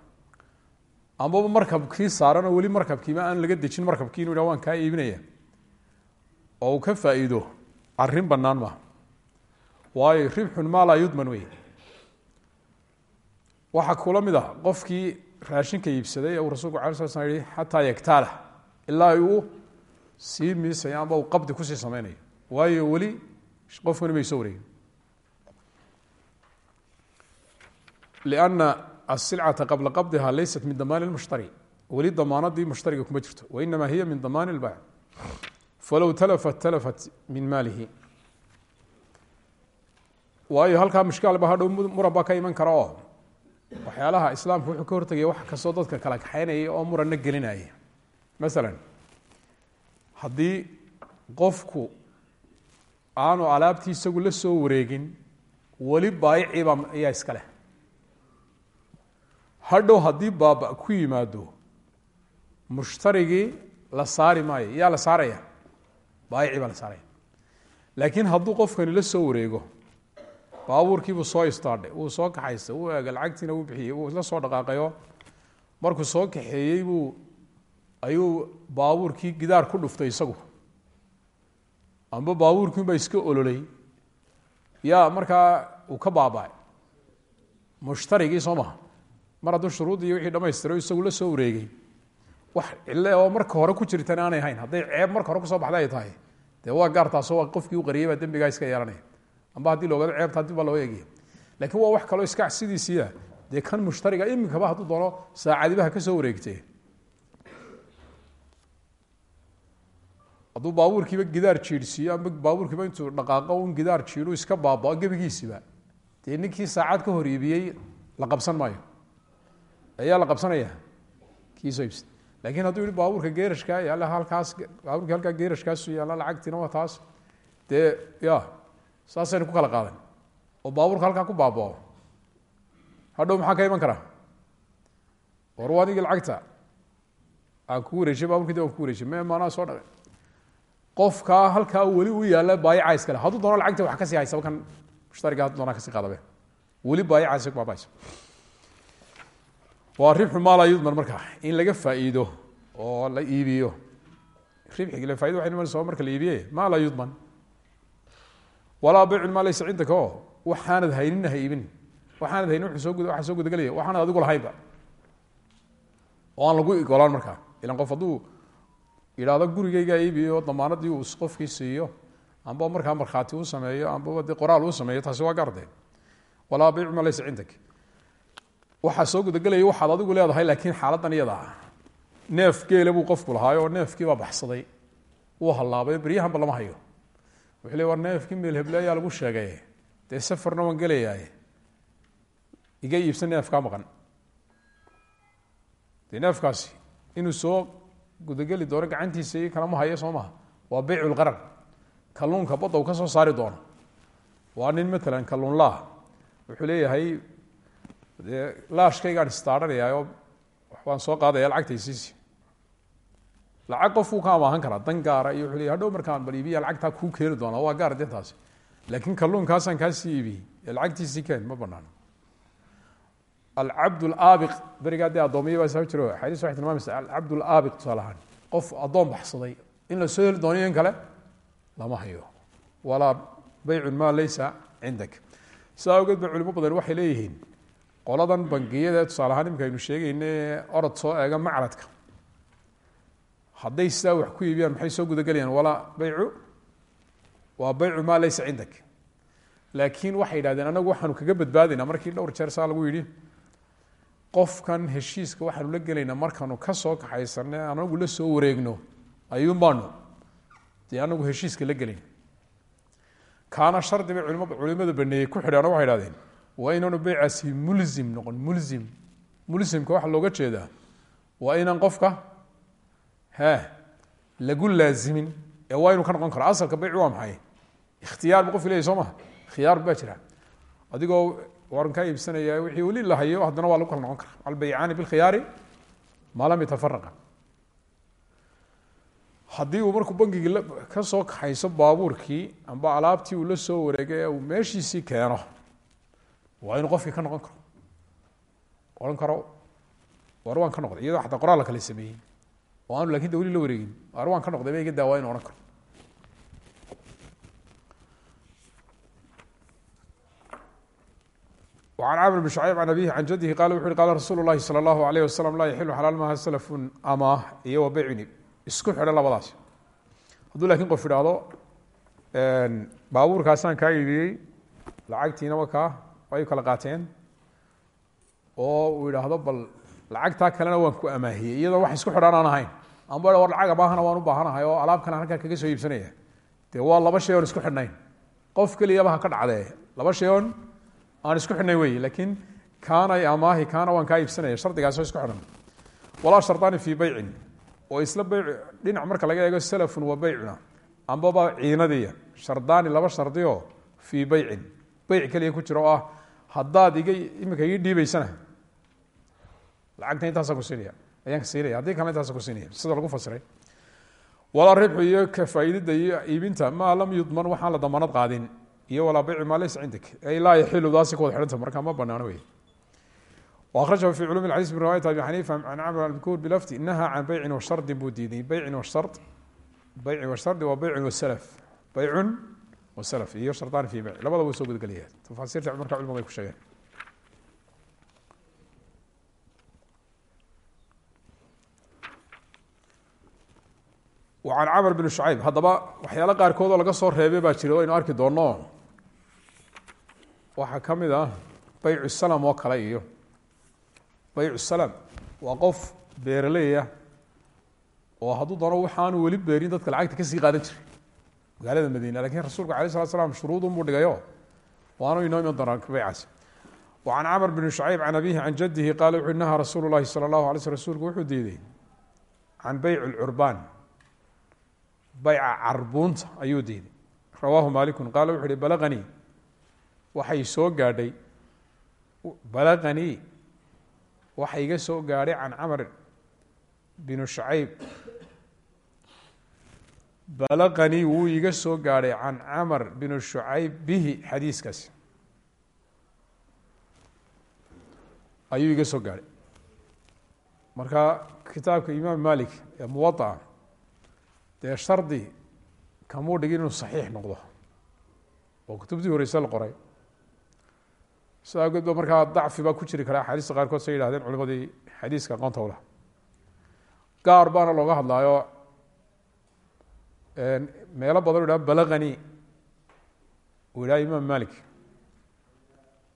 amaba markabkii saaran oo weli markabkiiba aan laga dejin markabkii inu waan kaa iibinaya. Oo ka faa'iido arrin bannaan maaha waayo ribxun maa laa yudman wey waxaa kula mid ah qofkii raashinka iibsaday ee uu rasulku ala sla slam yihi xataa yagtaala ilaa uu sii miisayo amba uu qabdi ku sii sameynayo waayo weli qofkani may soo wareegin asilcata qabla qabdiha laysat min damaani lmushtari weli damaanadii mushtariga kuma jirto. Wainama hiya min damaani lbayc falow talafat talafat min maalihi. Waayo halkaa mushkaal ba hadhow muran baa ka iman kara oo. Waxyaalaha islaamku wuxuu ka hortegaya wax kastoo dadka kala kaxaynaya oo muranna gelinaya masalan haddii qofku aanu alaabtii isagu la soo wareegin weli baayiciiba ayaa iska leh hadhow haddii baaba ku yimaado mushtarigii la saari maayo yaa la saaraya? Baayicii baa la saaraya. Laakiin hadduu qofkani la soo wareego baabuurkiibuu soo istaadhay wuu soo kaxaystay wuu eega lacagtiina wuu bixiyey wuu isla soo dhaqaaqayo. Markuu soo kaxeeyey buu ayuu baabuurkii gidaar ku dhuftay isagu. Amba baabuurkiinbaa iska ololay. Yaa markaa uu ka baaba-ay. Mushtarigii soo maha mar hadduu shuruuddii iyo wixii dhamaystiro isagu la soo wareegay. Wax cille oo marka hore ku jirtan aanay ahayn hadday ceeb marka hore ku soo baxda ay tahay. Dee waa gaar waa qofkii u qariyay baa dembigaa iska yeelanaya. Amba haddii loogada ceebta haddii baa loo eegaya. Laakiin waa wax kaloo iska sidiisiia dee kan mushtariga iminkaba hadduu doono saacadibaha ka soo wareegtee. Hadduu baabuurkiiba gidaar jiidhsiiyo amba baabuurkiiba intuu dhaqaaqo un gidaar jiidhu iska baabao gebigiisiba dee ninkii saacad ka hor iibiyey la qabsan maayo ayaa la qabsanaya? Kiisoo iibsa laakiin hadduu yihi baabuurka geerashka yaalla halkaas baaburki halkaa geerashkaasu yaalla lacagtiina waa taas. Dee ya saasaynu ku kala qaadan. Oo baabuurka halkaa ku baabao. Hadhow maxaa ka iman karaa? War adigii lacagta. Aan ku wareejiye baaburkii waan ku wareejiye me maanaa soo dhaqay. Qofkaa halkaa weli u yaalla baayica iskale hadduu doono lacagta wax ka sii haysaba kan mushtariga hadduu doonaa ka sii qaadabe. Weli baayica isag baabaysa waa ribxu maala yudman markaa in laga faa'iido oo la iibiyo. Ribxigi le faida waxay imanaysa marka la iibiye maa laa yudman walaa baycun maa laysa cindaka o waxaanad haynina ha iibin. Waxaanad haynin wuxuu soo waxaa soo gudagelaya waxaanad adigu lahaynba oo aan lagu igolaan markaa ilan qof hadduu yidhaahdo gurigaygaa iibiyo damaanadii uu qofkii siiyo amba markaa markhaati u sameeyo ambaba dee qoraal uu sameeyo taasi waa gaarde walaa baycu maa laysa cindak waxaa soo gudagelaya waxaad adigu leedahay laakiin xaaladan iyada ah. Neef geele buu qofku lahaayo oo neefkiibaa baxsaday. Wuu hallaabay beryahanba lama hayo. Wuxuu le war neefkii meel heble ayaa lagu sheegay. Dee safarna waan gelayaaye iga iibsan neefkaa maqan. Dee neefkaasi inuu soo gudageli doono gacantiisa iyo kalama hayo soo maha waa beycu lqarar kalluunka badda ka soo saari doono. Waa nin matalan kalluun laa wuxuu leeyahay dee laashkaygaan istaadhanayaayoo waxbaan soo qaadaya lacagtaysiisi lacag qofkuu ka amaahan karaa dan gaara iyo leey hadhow markaan bal iibiya lacagtaa kuu keeni waa gaar dintaasi laakiin kalluunkaasaan kaasii iibiyey ee lacagtiisii keen ma banaano alcabd laabiq berigaa dee addoomiya baa soo jiro xadiis waxay tilmaamaysa alcabd laabiq tusaale ahaan qof addoon baxsaday in la soo heli kale lama hayo. Walaa beycun maa laysa cindak. Sidaa awgeed ba badan waxay leeyihiin qoladan bangiyada tusaale ahaan imika aynu sheegayne orod soo eega macradka. Hadday sidaa wax ku iibiyaan maxay soo gudagelayaan? Walaa beycu waa beycu maa laysa cindak. Laakiin waxay yidhahdeen anagu waxaanu kaga badbaadaynaa markii dhowr jeer saa lagu yidhi qofkan heshiiska waxaanu la gelaynaa markaanu ka soo kaxaysane anagu la soo wareegno. Ayuun baanu dee anagu heshiiska la gelayn kaana shardi bay culim culimada baneeyey ku xidhaano waxay idhahdeen waa inaanu beycaasi mulzim noqon mulzim. Mulzimka waxaa looga jeedaa waa inaan qofka he lagu laazimin ee waa inuu ka noqon karo. Asalka beycu waa maxay? Ikhtiyaar bu qofki leyahy soo maha khiyaar baa jira. Adigoo waran kaa iibsanaya wixii weli la hayo haddana waa lagu kala noqon kara albaycaani bilkhiyaari maa yatafaraqa. Haddii uu markuu bangigii ka soo kaxayso baabuurkii amba alaabtii uu la soo wareegay ee uu meeshiisii keeno waa inuu qofkii ka noqon karo. Ohan karo war waan ka noqday. Iyadoo xataa qoraal la sameeyey. Oo aanu laakiin de la wareegin. War waan ka noqday ba iga daawa inu ohan karo. An camr bn shacayb can abihi can jadihi qala wuxu uhi qala rasuulu lahi salى allahu alayh wasalam laa yaxilu xalaal maaha salafun ama iyo wa baycuni isku xidho labadaas. Hadduu laakiin qof idhaahdo baabuurkaasaan kaa iibiyey lacagtiina makaa way kala qaateen? Oo uu idhaahdo bal lacagtaa kalena waan ku amaahiyey iyadoo wax isku xidhaan aan ahayn. Amba war lacag amaahana waan u baahanahay oo alaabkana halkaa kaga soo iibsanaya. Dee waa laba shay oon isku xidhnayn. Qof keliyaba ha ka dhacdee laba shay oon aan isku xidhnayn wey laakiin kaana amaahi kaana waan kaa iibsanaya shardigaasoo isku xidhan. Walaa shardaani fii beycin oo isla beyc dhinac marka laga eego salafun wa beycuna ambaba ciinadiya shardaani laba shardioo fii beycin beyc keliya ku jira oo ah haddaad iga imika ii dhiibaysana. Lacagta intaasa ku siinaya ayaan ka siinaya haddii kalena ku siinaya sida lagu fasiray. Walaa ribxu iyo ka faa'iidada iyo iibinta maa lam yudman waxaan la damaanad qaadin. Iyo walaa bayci maa laysa cindik. Ay laa yaxilu daasi ku wada xidhanta markaa ma banaano wey warajahu fi culum xadis min riwayat abi xaniifa an camr alkur bilafti nahaa can beycin washardin buu diiday beycin washard beycin washardi waa beycin wasalaf beycun وسلف iyo شhرطان في byع labada wuu soo gudgelaya تفاصيرta marka culimadu ay ku sheegeen وعن cمر بن شhعيب haddaba waxyaalo qaarkood oo laga soo reebay baa jira o aynu arki doono waxaa kamid ah byع السلم oo kale iyo baycu salam waa qof beeraleya oo hadduu doono waxaanu weli beerin dadka lacagta kasii qaadan jiray magaalada madiina lakin rasuulku alay slat slam shuruudun buu dhigayo waanu inoo iman doonaa baycaasi wacan camr bn shacayb can abihi can jadihi qaala wuxu nahaa rasuulu lahi salى اllahu alay sl rsulku wuxuu diiday can beyc اlcurbaan bayca carbuunta ayuu diiday rawaahu maaliku qaala wuxu uhi balaganii waxay soo gaadhay balaganii waxa iga soo gaadhay can camr binu shacayb balaqanii wuu iga soo gaadhay can camr binu shucayb bihi xadiiskaasi ayuu iga soo gaadhay marka kitaabka imaam malik ee muwaaa dee shardi kamuu dhigin inuu saxiix noqdo. Oo kutubtii horeyse la qoray. Sidaa awgeed markaa dacfi baa ku jiri kara. Axaadiista qaarkood say yihahdeen culimadii xadiiska aqoonta gaar baana looga hadlaayo meelo badan u yhaha balagani uu yidhaha imaam malik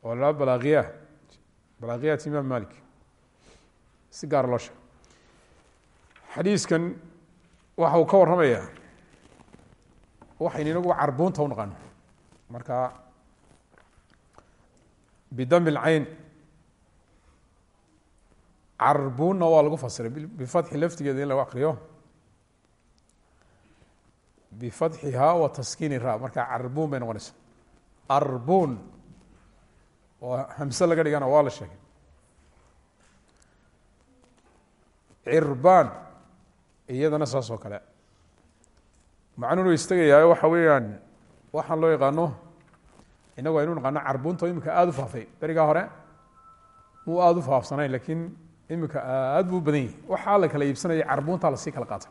oo la haha balaakiya balaakiyat imaam malik si gaara loo xadiiskan waxa uu ka warramayaa waxaynu inagu carbuunta u naqaano marka bidami lcayn carbuunna waa lagu fasiray bifatxi laftigeeda in lagu akriyo bifatxihaa wa taskiini ra. Marka carbuun bay noqonaysa. Arbuun. Oo hamse laga dhigana waa la sheegay. Cirbaan iyadana saas kale. Macnuunu istagayaayo waxa weeyaan waxaan loo yaqaano inagu aynu naqaano carbuunta o imika aada u faafay berigaa hore muu aada u faafsanayn lakiin imika aad buu badan yahi waxaa la kala iibsanaya carbuuntaa la sii kala qaata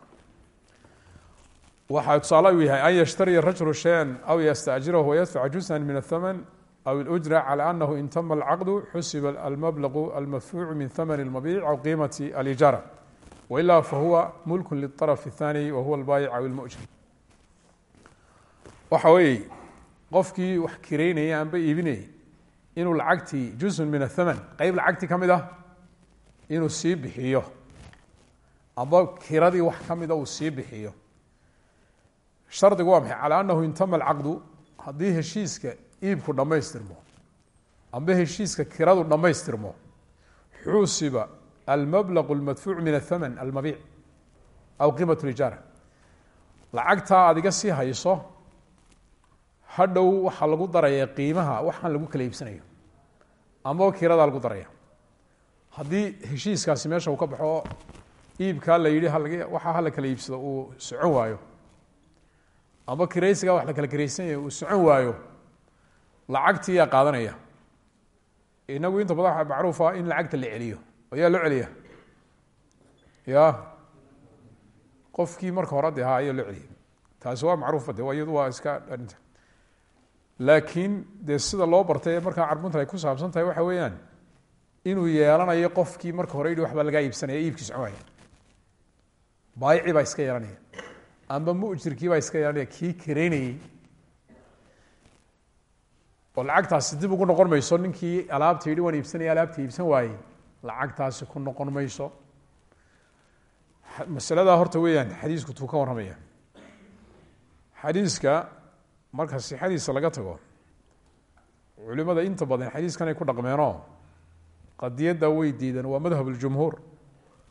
waxaa tusaale uu yahay an yashtariya rajulu shayan aw yastacjirahu wayadfaca juzan min athaman aw ilujra cala anahu in tama alcaqdu xusiba almablaqu almadfuucu min thamani lmabiic aw qiimati alijaara wailaa fahuwa mulku liطaraf الthani wa huwa albaayic aw ilmujir waxa weeye qofkii wax kireynayay amba iibinayay inuu lacagtii juzun min athaman qeyb lacagtii ka mid ah inuu sii bixiyo amba kiradii wax ka mida uu sii bixiyo shardigu waa maxay? Calaa anahu intama alcaqdu haddii heshiiska iibku dhammaystirmo amba heshiiska kiradu dhammaystirmo xuusiba almablaqu almadfuuc min athaman almabiic aw qiimat lijaara. Lacagtaa aad iga sii hayso hadhow waxaa lagu daraya qiimaha waxaan lagu kala iibsanayo. Amba kiradaa lagu daraya haddii heshiiskaasi meesha uu ka baxo iibkaa la yihi halg waxaa hala kala iibsado uu socon waayo amba kiraysigaa wax la kala kiraysanaya uu socon waayo lacagtii yaa qaadanaya. Inagu inta badan waxaa macruufa in lacagta la celiyo. Oo yaa celiya ya. Qofkii marka hore de ayaa loo celiya taasi waa macruufa de iyadu waa iska arinta laakiin dee sida loo bartay ee markaa ay ku saabsan tahay waxa weeyaan inuu yeelanayo qofkii marka hore yidhi waxbaa lagaa iibsanaya iibkii socon waaya baayicii baa iska yeelanaya amba mujirkii baa iska yeelanaya kii kareynayey oo lacagtaasi dib ugu noqon mayso ninkii alaabta yidhi waan iibsanaya alaabta iibsan waayey lacagtaasi ku noqon mayso masaladaa horta weeyaan xadiisku tuu ka warramaya xadiiska marka sixadiisa laga tago culimada inta badan xadiiskan ay ku dhaqmeenoo qadiyadda way diideen waa madhab اljumhuur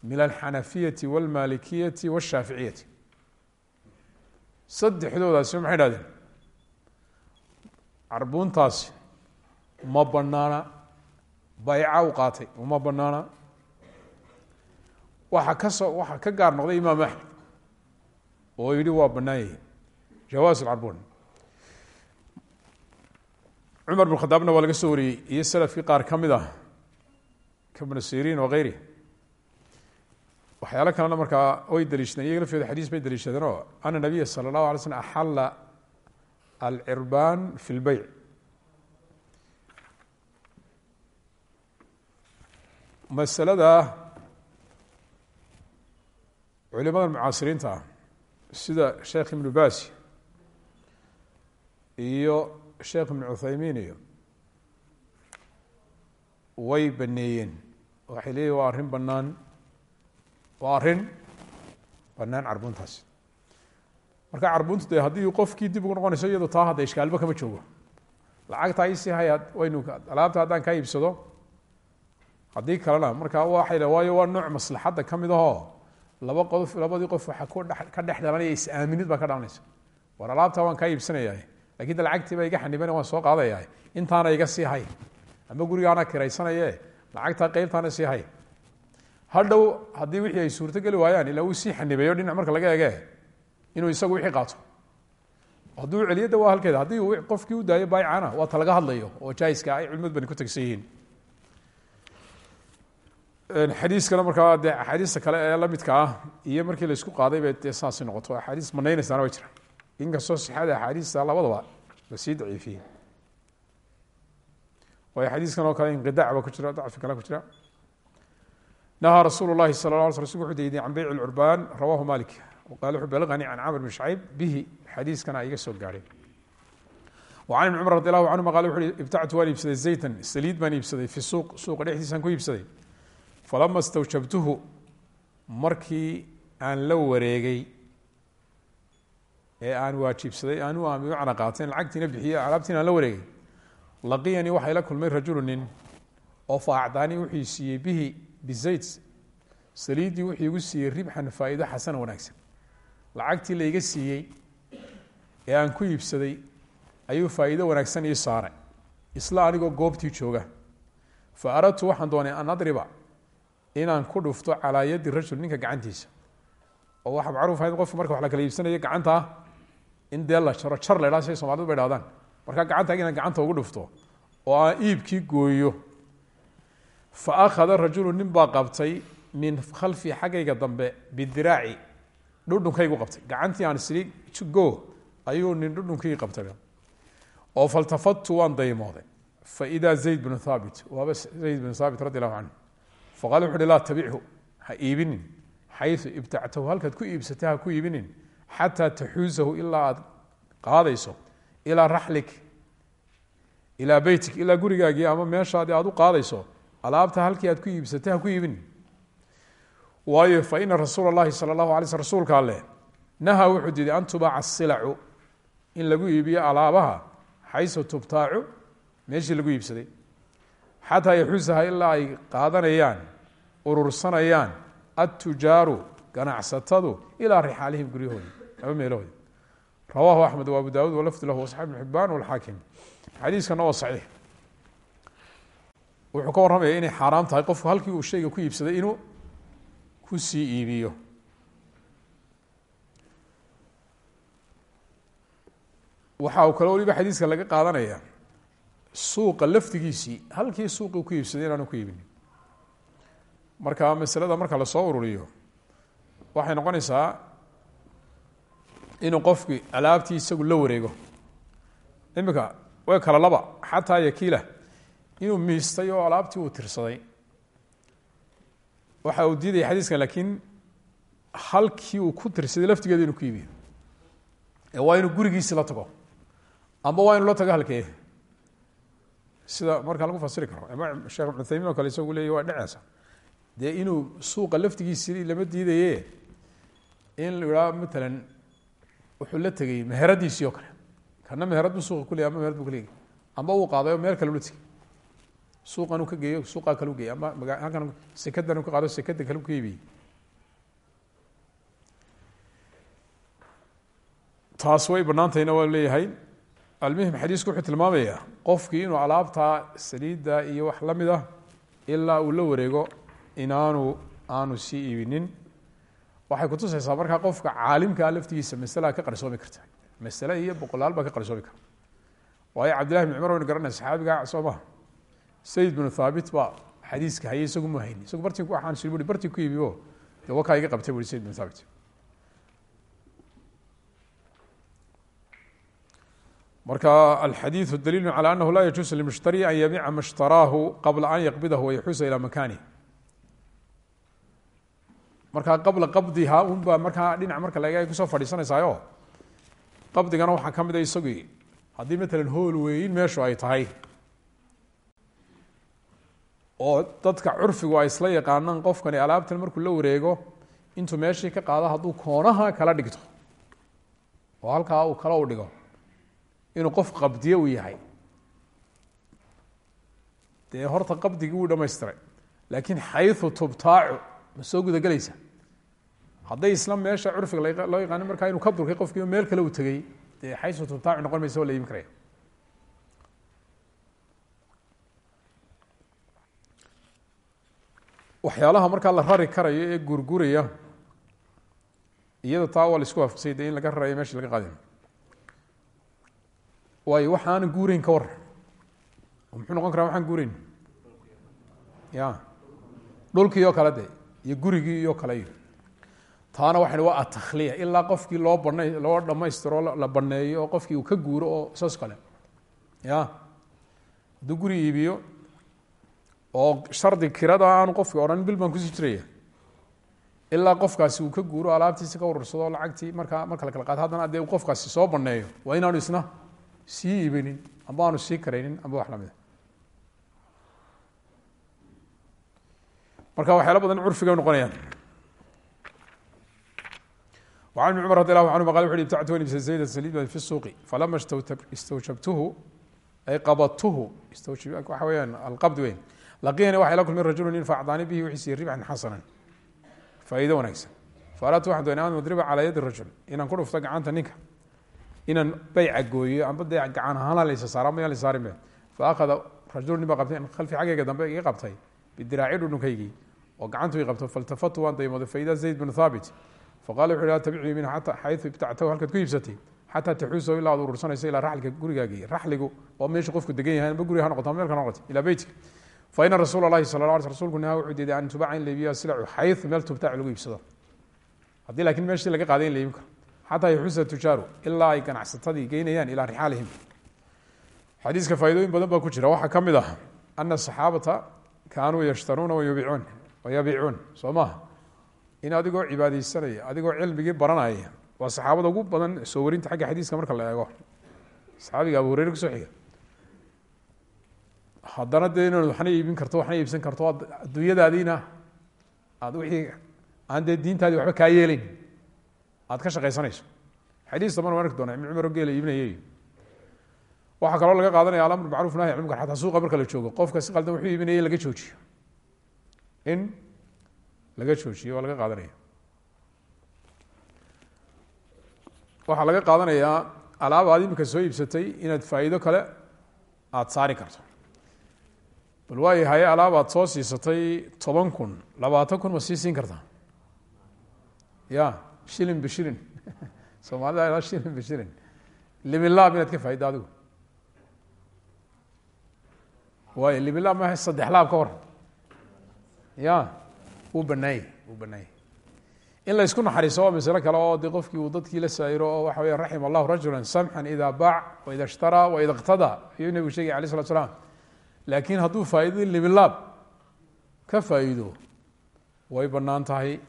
min alxanafiyati wاlmalikiyati wاshaaficiyati saddexdoodaasi maxay dhahdeen carbuuntaasi ma banaana bayca u qaatay uma banaana waxaa ka soo waxaa ka gaar noqday imaam axmed oo yihi waa banaan yahi jawaas lcarbuun cumar bin khadaabna waa laga soo wariyey iyo salafkii qaar ka mid ah kabnu siriin wakayri waxyaalo kalena markaa way daliishadeen iyaga laftooda xadiis bay daliishadeen oo ana nabiya sala allahu alay slm axala alcirbaan fi lbeyc masalada culimada mucaasiriinta ah sida sheekh ibnu basi iyo sheekh ibnu cuthaymiin iyo way baneeyeen. Waxay leeyihiin waa arrin banaan waa arrin banaan carbuntaasi marka carbuntu dee haddii qofkii dib ugu noqonayso iyado taa hadda ishkaalba kama joogo. Lacagtaa isii hayaad waynu alaabta haddaan kaa iibsado haddii kalena marka waxay waayo waa nooc maslaxadda ka mid ahoo laba qof labadii qof dhe ka dhex dhalanaya is-aaminid baa ka dhalanaysa. War alaabtaa waan kaa iibsanayaa laakiin de lacagtii baa iga xaniban waan soo qaadaya intaana iga sii hay ama gurigaana kiraysanaye lacagtaa qeybtaana sii hay hadhow haddii wixii ay suurto geli waayaan ilaa uu sii xanibeeyo dhinac marka laga ege inuu isagu wixii qaato. Hadduu celiyo waa halkeeda haddii uu qofkii u daayo baaycana waa ta hadlayo oo jaiska ay culimad bani ku tegsan yihiin xadiiskana markaa dee axaadiista kale ee lamidka ah iyo markii la isku qaaday bay dee saasi noqoto. Axaadiis banaynaysaana way jiraan. Inkastoo sixada axaadiista labadaba la sii daciifiyey waayo xadiiskan oo kale inqidac ku jira dacfi kale ku jira nahaa rasuulu llahi sala la ala sl rsulku wuxuu dayday can beyc lcurbaan rawahu malik waqala wuxuu balaganii can camr bn shacayb bihi xadiiskana iga soo gaadhay can ibni cumar radi allahu canhuma qala wuxu uhi ibtactu waan iibsaday zaytan saliid baan iibsaday fi suuq suuqa dhexdiisaan ku iibsaday falama stawjabtuhu markii aan la wareegay ee aan waajibsaday aan u amicna qaateen lacagtiina bixiye alaabtiina aan la wareegay laqiyanii waxaa ila kulmay rajulu nin oo fa acdaanii wuxuu siiyey bihi bizayt saliiddii wuxuu igu siiyey ribxan faa'iido xasana wanaagsan lacagtii layga siiyey ee aan ku iibsaday ayuu faa'iido wanaagsan ii saaray isla anigoo goobtii jooga fa aradtu waxaan doonay an adriba inaan ku dhufto calaa yadi rajul ninka gacantiisa oo waxaa macruuf ahayd qofka marka wax la kala iibsanayo gacanta ah in dee la jaro jar la ydhaha siay somaalidu bay dhahdaan marka gacantaaga inaan gacanta ugu dhufto oo aan iibkii gooyo fa akhada rajulu nin baa qabtay min khalfi xaggayga dambe bidiraaci. Dhudhunkaygu qabtay. Gacantii aan isii go. Ayuu nin dhudhunkii qabtay. Oo faltafadtu waan daymooday. Fa idaa zayd binu thaabit waaba zayd binu thaabit radi allahu canhu faqala wuxu uhi laa tabichu ha iibinin. Xayu ibtactahu halkaad ku iibsatay ha ku iibinin. Xataa taxuusahu ilaa aad qaadayso ilaa raxlik ilaa beytik ilaa gurigaagii ama meeshaadi aad u qaadayso alaabta halkii aad ku iibsatay ha ku iibin. Waayo fa ina rasuula اllahi sala اllahu alay sl rasuulka aleh nahaa wuxuu diiday an tubaaca asilacu in lagu iibiyo alaabaha xaysu tubtaacu meeshii lagu iibsaday. Xataa yaxusaha ilaa ay qaadanayaan urursanayaan atujaaru ganacsatadu ilaa rixaalihim guryahooda ama meelahooda. Rawahu axmed wa abu dawud walafdu lahu asaxab ibn xibaan walxaakim xadiiskana oo saxiix wuxuu ka warramaya inay xaaraam tahay. Qofku halkii uu shayga ku iibsaday inuu ku sii iibiyo. Waxa uu kale waliba xadiiska laga qaadanaya suuqa laftigiisii halkii suuqii ku iibsaday inaanu ku iibinin marka masalada marka la soo ururiyo waxay noqonaysaa inuu qofkii alaabtii isagu la wareego. Imika way kala laba xataa yakiila inuu miistay oo alaabtii uu tirsaday. Waxa uu diidaya xadiiskan laakiin halkii uu ku tirsaday laftigeeda inuu ku iibiyo ee waa inuu gurigiisi la tago amba waa inuu la tago halkee. Sida markaa lagu fasiri karo sheekh uthaymiin oo kale isagu leeya waa dheceesa dee inuu suuqa laftigiisi lama diidaye in la matalan wuxuu la tegay meheradiisii oo kale. Kana meherad bu suuqa kuley ama meherad bu kuleegay amba uu qaaday meel kale ula tegay suuqan uu ka geeyo suuqaa kale u geeyay ama halkan sekadan ka qaado sekada kale u ka iibiyey taas way banaantahayna waa leeyahay. Almuhim xadiisku wuxuu tilmaamayaa qofkii inuu alaabtaa saliidda iyo wax la mid ah ilaa uu la wareego inaanu aanu sii iibinin. Waxay kutusaysaa markaa qofka caalimkaa laftigiisa masalaa ka qarsoomi karta. Masale iyo boqolaal ka qarsoomi kara waayo cabdillahi bn cumar waynu garanay saxaabiga soo sayd binu haabit baa xadiiska hayay isagu ma hayni isagu barti waxaan sir bui bartii ku iibibo dee wakaa iga qabtay buri sayd binu thaabit marka alxadiidu daliilu calى anahu laa yajuusu lmushtari an yabiica ma shtaraahu qabla an yaqbidahu wayaxuusa ilaa makanih markaa qabla qabdiha unbaa markaa dhinac marka laga ku soo fadhiisanaysaayoo qabdigana waxaa ka mid a isagii haddii matalan hool weeyin meeshu ay tahay oo dadka curfigu ay isla yaqaanaan qofkani alaabtan markuu la wareego intuu meeshii ka qaado hadduu koonaha kala dhigto oo halkaa uu kala u dhigo inuu qof qabdiye uu yahay. Dee horta qabdigii wuu dhamaystiray laakiin xayu tubtaacu ma soo gudagelaysa hadday isla meesha curfiga loo yaqaano markaa inuu ka durkay qofkiiba meel kale uu tegey dee xayu tubtaacu noqon maysa waa la iibin karaya waxyaalaha markaa la rari karayo ee gurguraya iyada taa waa la isku waafaqsay de in laga rarayo meesha laga qaadin waayo waxaana guureyn ka waran oo muxuu noqon karaa waxaan guureyn ya dhulkii oo kale de iyo gurigii iyo kale iyo. Taana waxan waa atakhliya ilaa qofkii loo bana loo dhamaystiro la baneeyo oo qofkii uu ka guuro oo saas kale. Ya hadduu guri iibiyo oo shardi kirada aanu qofki odhan bil baan kusii jiraya ilaa qofkaasi uu ka guuro alaabtiisi ka urursado lacagtii markaa marka la kala qaado haddana dee uu qofkaasi soo baneeyo waa inaanu isna sii iibinin amba aanu sii karaynin amba wax lamida marka waxyaala badan curfigay noqonayaan وعن بن cمر رضي الله عنهma qال وxu ibtactu wan ibsa زayda saliidan في الsuuqi falama istawjabtuhu ay qabadtuhu waxa weyaan alqabd weyn laqiyani waxay la kulmay rajulu nin faacdaani bihi wixii siiyey ribxan xasana faa'iido wanaagsan faaradtu waxaan doonay an udriba calaa yadi rajul inaan ku dhufto gacanta ninka inaan bayca gooyo amba dee gacan ahaan laysa saara mayaan la saarin be fa akhada rajulu nin baa qabtay khalfi xaggayga dambe iga qabtay bidiraaci dhudhunkaygii oo gacantu i qabto faltafatu waan daymooday faida zayd bnu thaabit faqala wuxu la tabicii min xayu ibtactahu halkaad ku iibsatay xataa taxuusahu ilaa ad urursanayso ilaa raxlika gurigaagii raxligu oo meesha qofku degan yahay amba guriga ha noqoto ama meel ka noqoto ilaa beytika fa ina rasuula lahi sala la rsulku wuxuu diiday an tubaca in la iibiyo silacu xayu meel tubtaac lagu iibsado. Haddii laakiin meeshii laga qaaday in la iibin karo xataa yaxuusa tujaaru ilaa ay ganacsatadii geynayaan ilaa rixaalihim. Xadiiska faaidooyin badan baa ku jira. Waxaa ka mid ah ana saxaabata kaanuu yashtaruuna wayubicuun wayabiicuun soo maha in adigoo cibaadeysanaya adigoo cilmigii baranaya waa saxaabada ugu badan soo warinta xagga xadiiska marka la eego. Saxaabiga abu hureyre ku soo xiga haddana dee inaad waxna iibin karto waxna iibsan karto adduunyadaadiina aad wixii aan dee diintaadii waxba kaa yeelayn aad ka shaqaysanayso. Xadiis dambana waan arki doona ibn cumar oo iibinayay. Waxaa kaloo laga qaadanaya alamr macruf nahy an munkar xataa suuqa marka la joogo qofka si qaldan wuxuu iibinaya laga joojiyo. In laga joojiyo waa laga qaadanaya. Waxaa laga qaadanayaa alaab aad imika soo iibsatay inaad faa'iido kale aada saari karto bal waayo haye alaab aad soo siisatay toban kun labaatan kun ma sii siin kartaa? Ya shilin bishilin soomaalida shilin bishilin limilaab inaad ka faaida adigu. Waayo limilaab ma saddex laab ka hor. Ya wuu banaayey wuu banaayey in la isku naxariiso waa masalo kale oo de qofkii uu dadkii la saayiro oo waxa weya raxima allahu samxan ida baac waida ishtaraa waida iqtadaa ayuu nebigu shegay alay slat slam laakiin hadduu faa'iidadii limilaab ka faa'iido way bannaan tahay.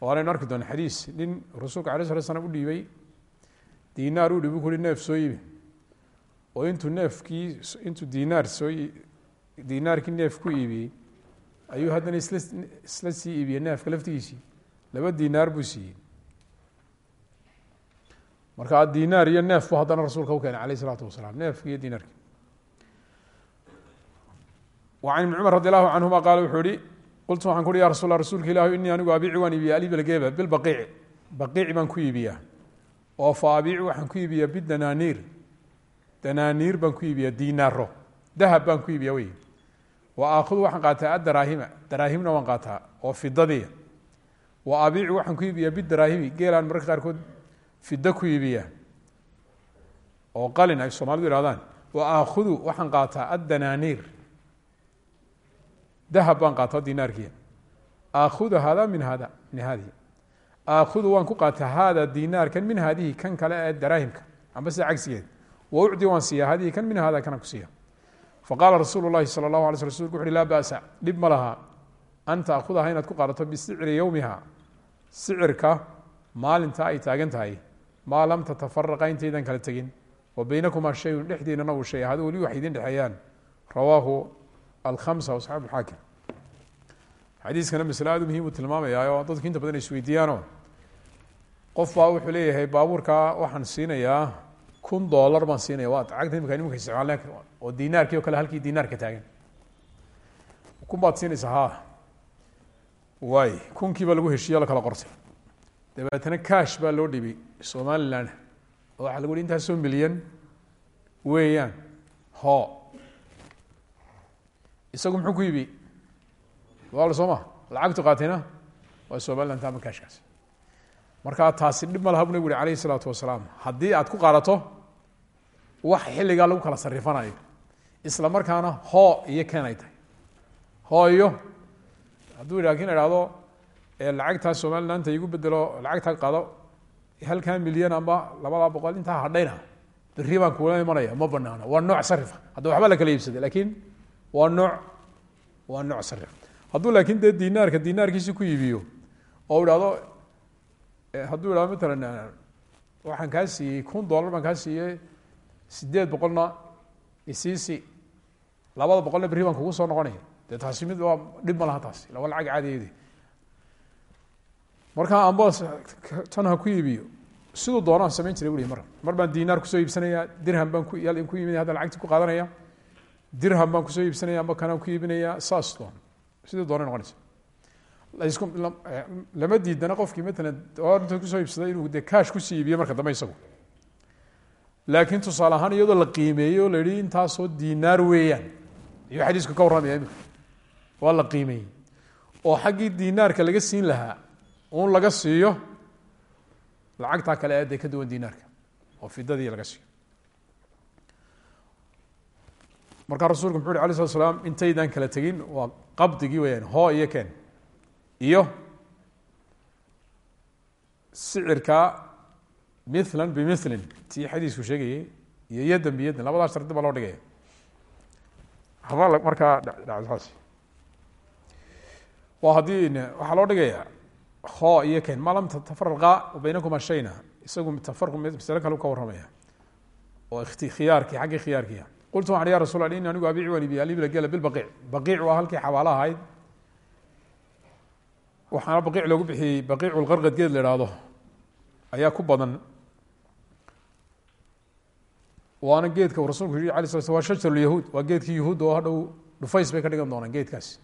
Waanaynu arki doona xadiis. Nin rasuulka alay slat slam u dhiibay dinaar u dhiibu ku neef soo iibi oo intuu neefkii intuu dinaar soo dinaarkii neef ku iibiyey ayuu haddana isla isla sii iibiyey neefka laftigiisii. Laba dinaar buu siiyey. Marka dinaar iyo neef bu haddana rasuulka u keenay alayh isalaatu wasalaam. Neefki iyo dinaarki wa can ibni cumar radi allahu canhuma qaala wuxuu yihi qultu waxaan ku uhi ya rasul rasuulka ilah inii anigu abiici waan iibiya alibalgeeba bilbaqiici baqiici baan ku iibiyaa oo fa abiici waxaan ku iibiyaa bidanaaniir danaaniir baan ku iibiyaa dinaaro dahab baan ku iibiya wey wa aakhudu waxaan qaataa adaraahima daraahimna waan qaataa oo fidadiya wa abiicu waxaan ku iibiyaa bidaraahimi geelaan mararka qaarkood fido ku iibiyaa oo qalin ay soomaalidu ihahdaan wa aakhudu waxaan qaataa addanaaniir dahab baan qaataa dinaarkiya aakhudu hada min hada min hadihi aakhudu waan ku qaataa hada dinaarkan min haadihi kan kale ee daraahimka amba sida cagsigeed wa ucdi waan siiya hadihi kan min hada kanaan ku siiya faqaala rasuulu lahi alay sl rsulku wuxu uhi laa ba'sa dhib ma laha an ku qaadato bisicri yowmiha sicirka maalinta ay taagan tahay maa lam tatafaraqa intaydan kala tegin wa baynakumaa shayun dhexdiinana uu shay ahado weli wax idin dhexeeyaan rawaahu alkhamsa asxaabu xaakim xadiiskana masle aad u muhiim uu tilmaamayaa oo dadku inta badan isweydiiyaanoo qof baa wuxuu leeyahay baabuurkaa waxaan siinayaa kun dollar baan siinaya waa lacagta imika nimanka isticmaal oo dinaarkii o kale halkii dinaarka taagan kun baad siinaysaa ha waay kunkii baa lagu heshiiyo la kala qortay dabeetana cash baa loo dhibay somalilan oo waxaa lagu hi intaasoo milyan weeyaan ho isagu muxuu ku ibi wal soo ma? Lacagtu qaatayna waa somaliland ama kashkaas markaa taasi dhib ma laha bu nabigu uri alayh isalaatu wasalaam. Haddii aad ku qaadato wax xilligaa lagu kala sarifanayo isla markaana hoo iyo ken ay tahay. Hoo iyo? Hadduu laakiin somalilandta igu bedelo lacagtaa qaado halkaa milyan amba labadaa boqol hadhayna beri baan imanaya ma banaana waa nooc sarifa hadda waxba la kala iibsaday laakiin waa nooc waa nooc sarif hadduu laakin dee dinaarka dinaarkiisi ku iibiyo oo ihahdo hadduu ihahdo matalan waxaan kaa siiyey kun dollar baan kaa siiyey sideed boqolna isiisi labada boqolna berri baan kugu soo noqonaya dee taasi mid waa dhib ma laha taasi laba lacag caadiyeedi markaa amba tan ha ku iibiyo. Siduu doonaan samayn jiray bui mar mar baan dinaar ku soo iibsanaya dirham baan ku ku iibinaya hadda lacagti ku qaadanaya dirham baan ku soo iibsanaya amba kanaan ku iibinaya saas doon. Sidii doonay noqonaysa. Lasku lama diidana qofkii matalan inta ku soo iibsaday inuu dee kaash ku sii iibiyo marka dambe isagu. Laakiin tusaale ahaan iyadoo la qiimeeyey la yihi intaasoo dinaar weeyaan. Ayuu xadiisku ka warramaya imika? Waa la qiimeeyey. Oo xaggii dinaarka laga siin lahaa un laga siiyo lacagtaa kale ee dee ka duwan dinaarka oo fidadii laga siiyo markaa rasulku muxu uhi alay slat intaydaan kala tegin waa qabdigii weyaan hoo iyo ken iyo sicirka milan bimilin tii xadiisku sheegayay iyo yadan biyadin labadaas shardi baa loo dhigaya. Markaa waa haddii waxaa loo dhigaya ho iyo ken ma lam tafaraqa baynakuma shayna isagu tafarqu masale kale ka warramaya. Oo khiyaarkii xaggii khiyaarkiia qultu waxan ya rasul ini anigu abiici waan iibiya alibla gela bilbaqiic baqiic. Waa halkii xabaalo ahayd. Waxaana baqiic loogu bixiyey baqiicu lqarqad geed la ihahdo ayaa ku badan. Waana geedka rasulku yii ala sla sl waa shajar lyahuud waa geedkii yahuud oo hadhow dhufays bay ka dhigan doonaan geedkaasi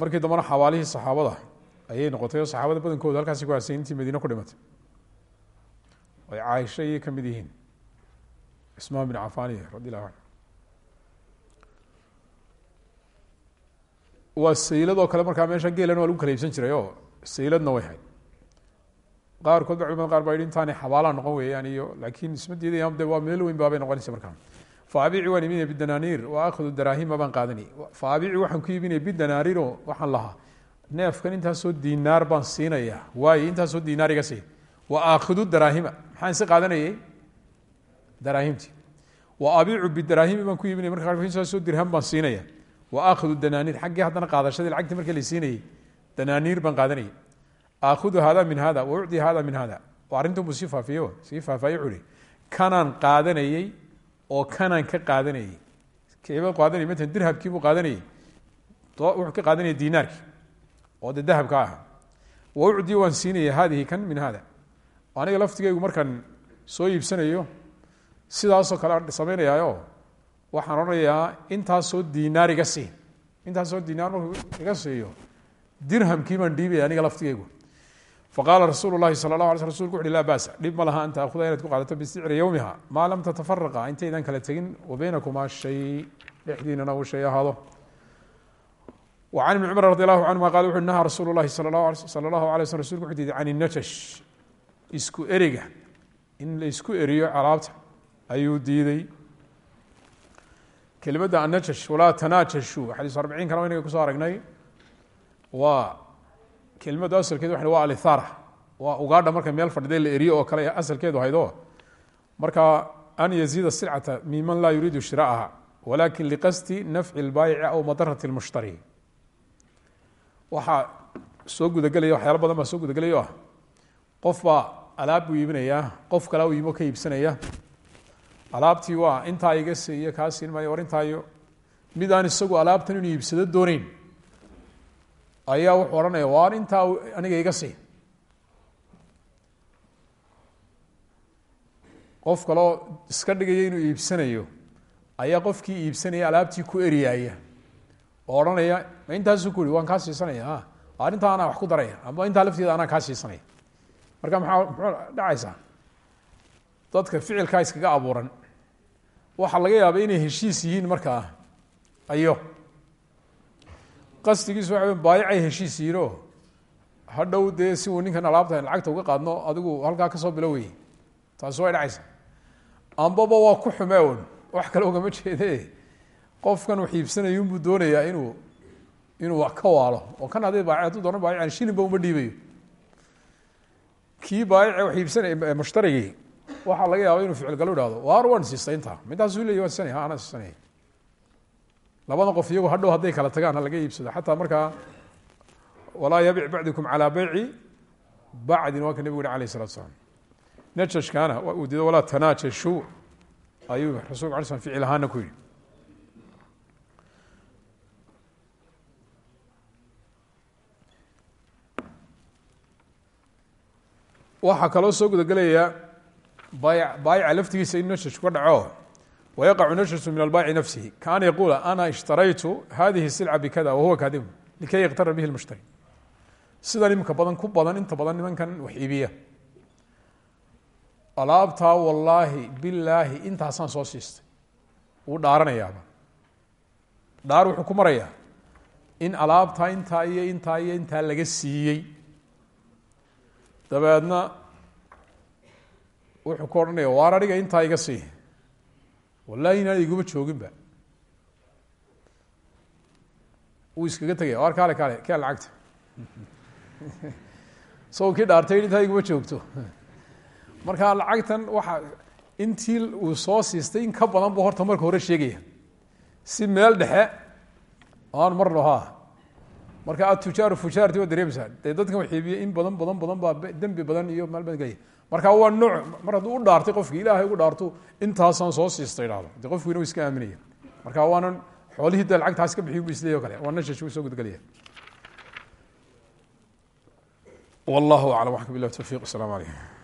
markii dambena xawaalihii saxaabada ayay noqotay oo saxaabada badankooda halkaasi ku harsay intii madiine ku dhimatay ay caaisha iyay ka mid yihiin. Cismaan bin cafaniya radi allahu canhu kale markaa meesha geelana waa lagu jiray oo sayladna way hayd qaarkood ba culimada qaar baa yihi xabaalaa noqon weeyaan iyo laakiin isma diidayaan de meel weyn baabay noqonaysa markaa fa abiici waan iibinaya bidanaaniir wa aakhudu daraahima baan qaadanay fa abiici waxaan ku iibinaya bidanaaniiro waxaan lahaa neefkan intaasoo dinaar baan siinaya waayo intaasoo dinaar iga sii wa aakhudu daraahima maxaan si qaadanayay? Daraahimtii wa abiicu bidaraahimi baan ku iibinaya marka qaarkood intaasoo dirham baan siinaya. Wa aakhudu danaaniir. Xaggii haddana qaadashadii lacagtii markii la siinayay danaaniir baan qaadanayay. Aakhudu hada min hada wa ucdi hada min hada oo arrintunbuu sii faafiyo sii faafaayo uri kanaan qaadanayey oo kanaan ka qaadanayey keeba qaadanay matalan dirhabkiibuu qaadanayey wuxuu ka qaadanayay dinaarkii oo dee dahabka ah wa ucdii waan siinaya hadihi kan min hada aniga laftigeygu markaan soo iibsanayo sidaasoo kale aan samaynayaayo waxaan odhanayaa intaasoo dinaar iga sii intaasoo dinaar iga siiyo dirhamkii baan dhiibaya aniga laftigeygu faqaala rasuulu lahi sala la ala sl rasulku wuxu uhi laa basa dhib ma laha an taakuda inaad ku qaadato bisicri yowmiha maa lam tatafaraqa intaydan kala tegin wa baynakumaa shay dhexdiinana uu shay ahaado. Can ibni cumar radi allahu canhuma qala wuxu nahaa rasuulu lahi sala allahu alay sl rasulku wuxu diiday isku eriga. In la isku eriyo alaabta ayuu diiday. Kelimadda annajash walaa tanaajashu xadiis arbiciinkana inaga ku soo aragnay waa kelimadu asalkeedu wa waa alithara waa ugaadha marka meel fadhiday la eriyo oo kale asalkeedu haydo. Marka an yaziida silcata miman laa yuriidu shiraaha walakin liqasdi nafci اlbaayici aw madarati اlmushtari waxaa soo gudagelaya waxyaalo badan baa soo gudagelayo ah. Qof baa alaab buu iibinayaa qof kalea u iimo ka iibsanaya. Alaabtii waa intaa iga siiyo kaa siin maayo war intaayo mid aan isagu alaabtan inuu iibsado dooneyn ayaa wuxuu odhanaya waar intaa aniga iga sii. Qof kaleo iska dhigaya inuu iibsanayo ayaa qofkii iibsanaya alaabtii ku eriyaaya. Oo odhanaya ma intaasu ku uri waan kaa siisanaya. Waar intaa anaa wax ku daraya. Ama intaa lafteeda anaa kaa siisanaya marka maxaa muxuu dhacaysaa? Dadka ficilkaa iskaga abuuran. Waxaa laga yaaba inay heshiis yihiin markaa ayo. Qasdigiisu waxa baayicay heshiis yihiin hadhow dee si uu ninkan alaabta lacagta uga qaadno adigu halkaa ka soo bilowey taasi way dhacaysa ambaba waa ku xume un wax kale ugama jeede qofkan wax iibsanayo unbuu doonayaa inuu inuu wax ka waalo. Oo kan hadday baaci haduu doono baayican shilinba uma dhiibayo kii baayice wax iibsanay mushtarigii waxaa laga yaaba inuu ficil galo ihahdo waar waan siistay intaa? Midaasu leey waan siisanaya anaa siisanaya labada qof iyagu hadhow hadday kala tagaan ha laga iibsado. Xataa markaa walaa yabic bacdukum calaa beyci bacdin waa ka nebigu yihi alayh isalatu salaam. Najashkaana waa uu diido walaa tanaajashu ayuu rasulku ala slam ficil ahaana ku yihi waxaa kaloo soo gudagelaya baayica laftigiisa in nashasku ka dhaco. Wayaقacu nashasu min albaayici nafsihi. Kaan yaquula ana ishtaraytu hadihi silca bikada wahuwa kaadibu likay yaktara bihi lmushtari sidan imika badan ku badan inta badan nimankan wax iibiya. Alaabtaa wallaahi bilaahi intaasaan soo siistay. Wuu dhaaranayaaba dhaar wuxuu ku marayaa. In alaabtaa intaa iyo intaa iyo intaa laga siiyey dabeedna wuxuu ku odhanaya waar adiga intaa iga sii? Wallahi inaan iguma jooginba. Wuu iskaga tegaya waar kaale kaale kee lacagta? Isagoo kii dhaartay intaa iguma joogto. Marka lacagtan waxa intii uu soo siistay in ka badan buu horta marka hore sheegaya. Si meel dhexe aan mar dhaha marka atujaaru fujaarti waa dareemaysaa dee dadkan waxiibiye in badan badan badan baa dembi badan iyo gelaya marka waa nooc mar hadduu u dhaartay qofki ilaahay ugu dhaarto intaasaan soo siistay dhahdo de qofkiina u iska aaminaya. Marka waanan xoolihii dee lacagtaas ka bixiy bu isleey o kale. Waa nashash u soo gudgelaya wallahu aclam waxka bilah tawfiq asalaamu calaykum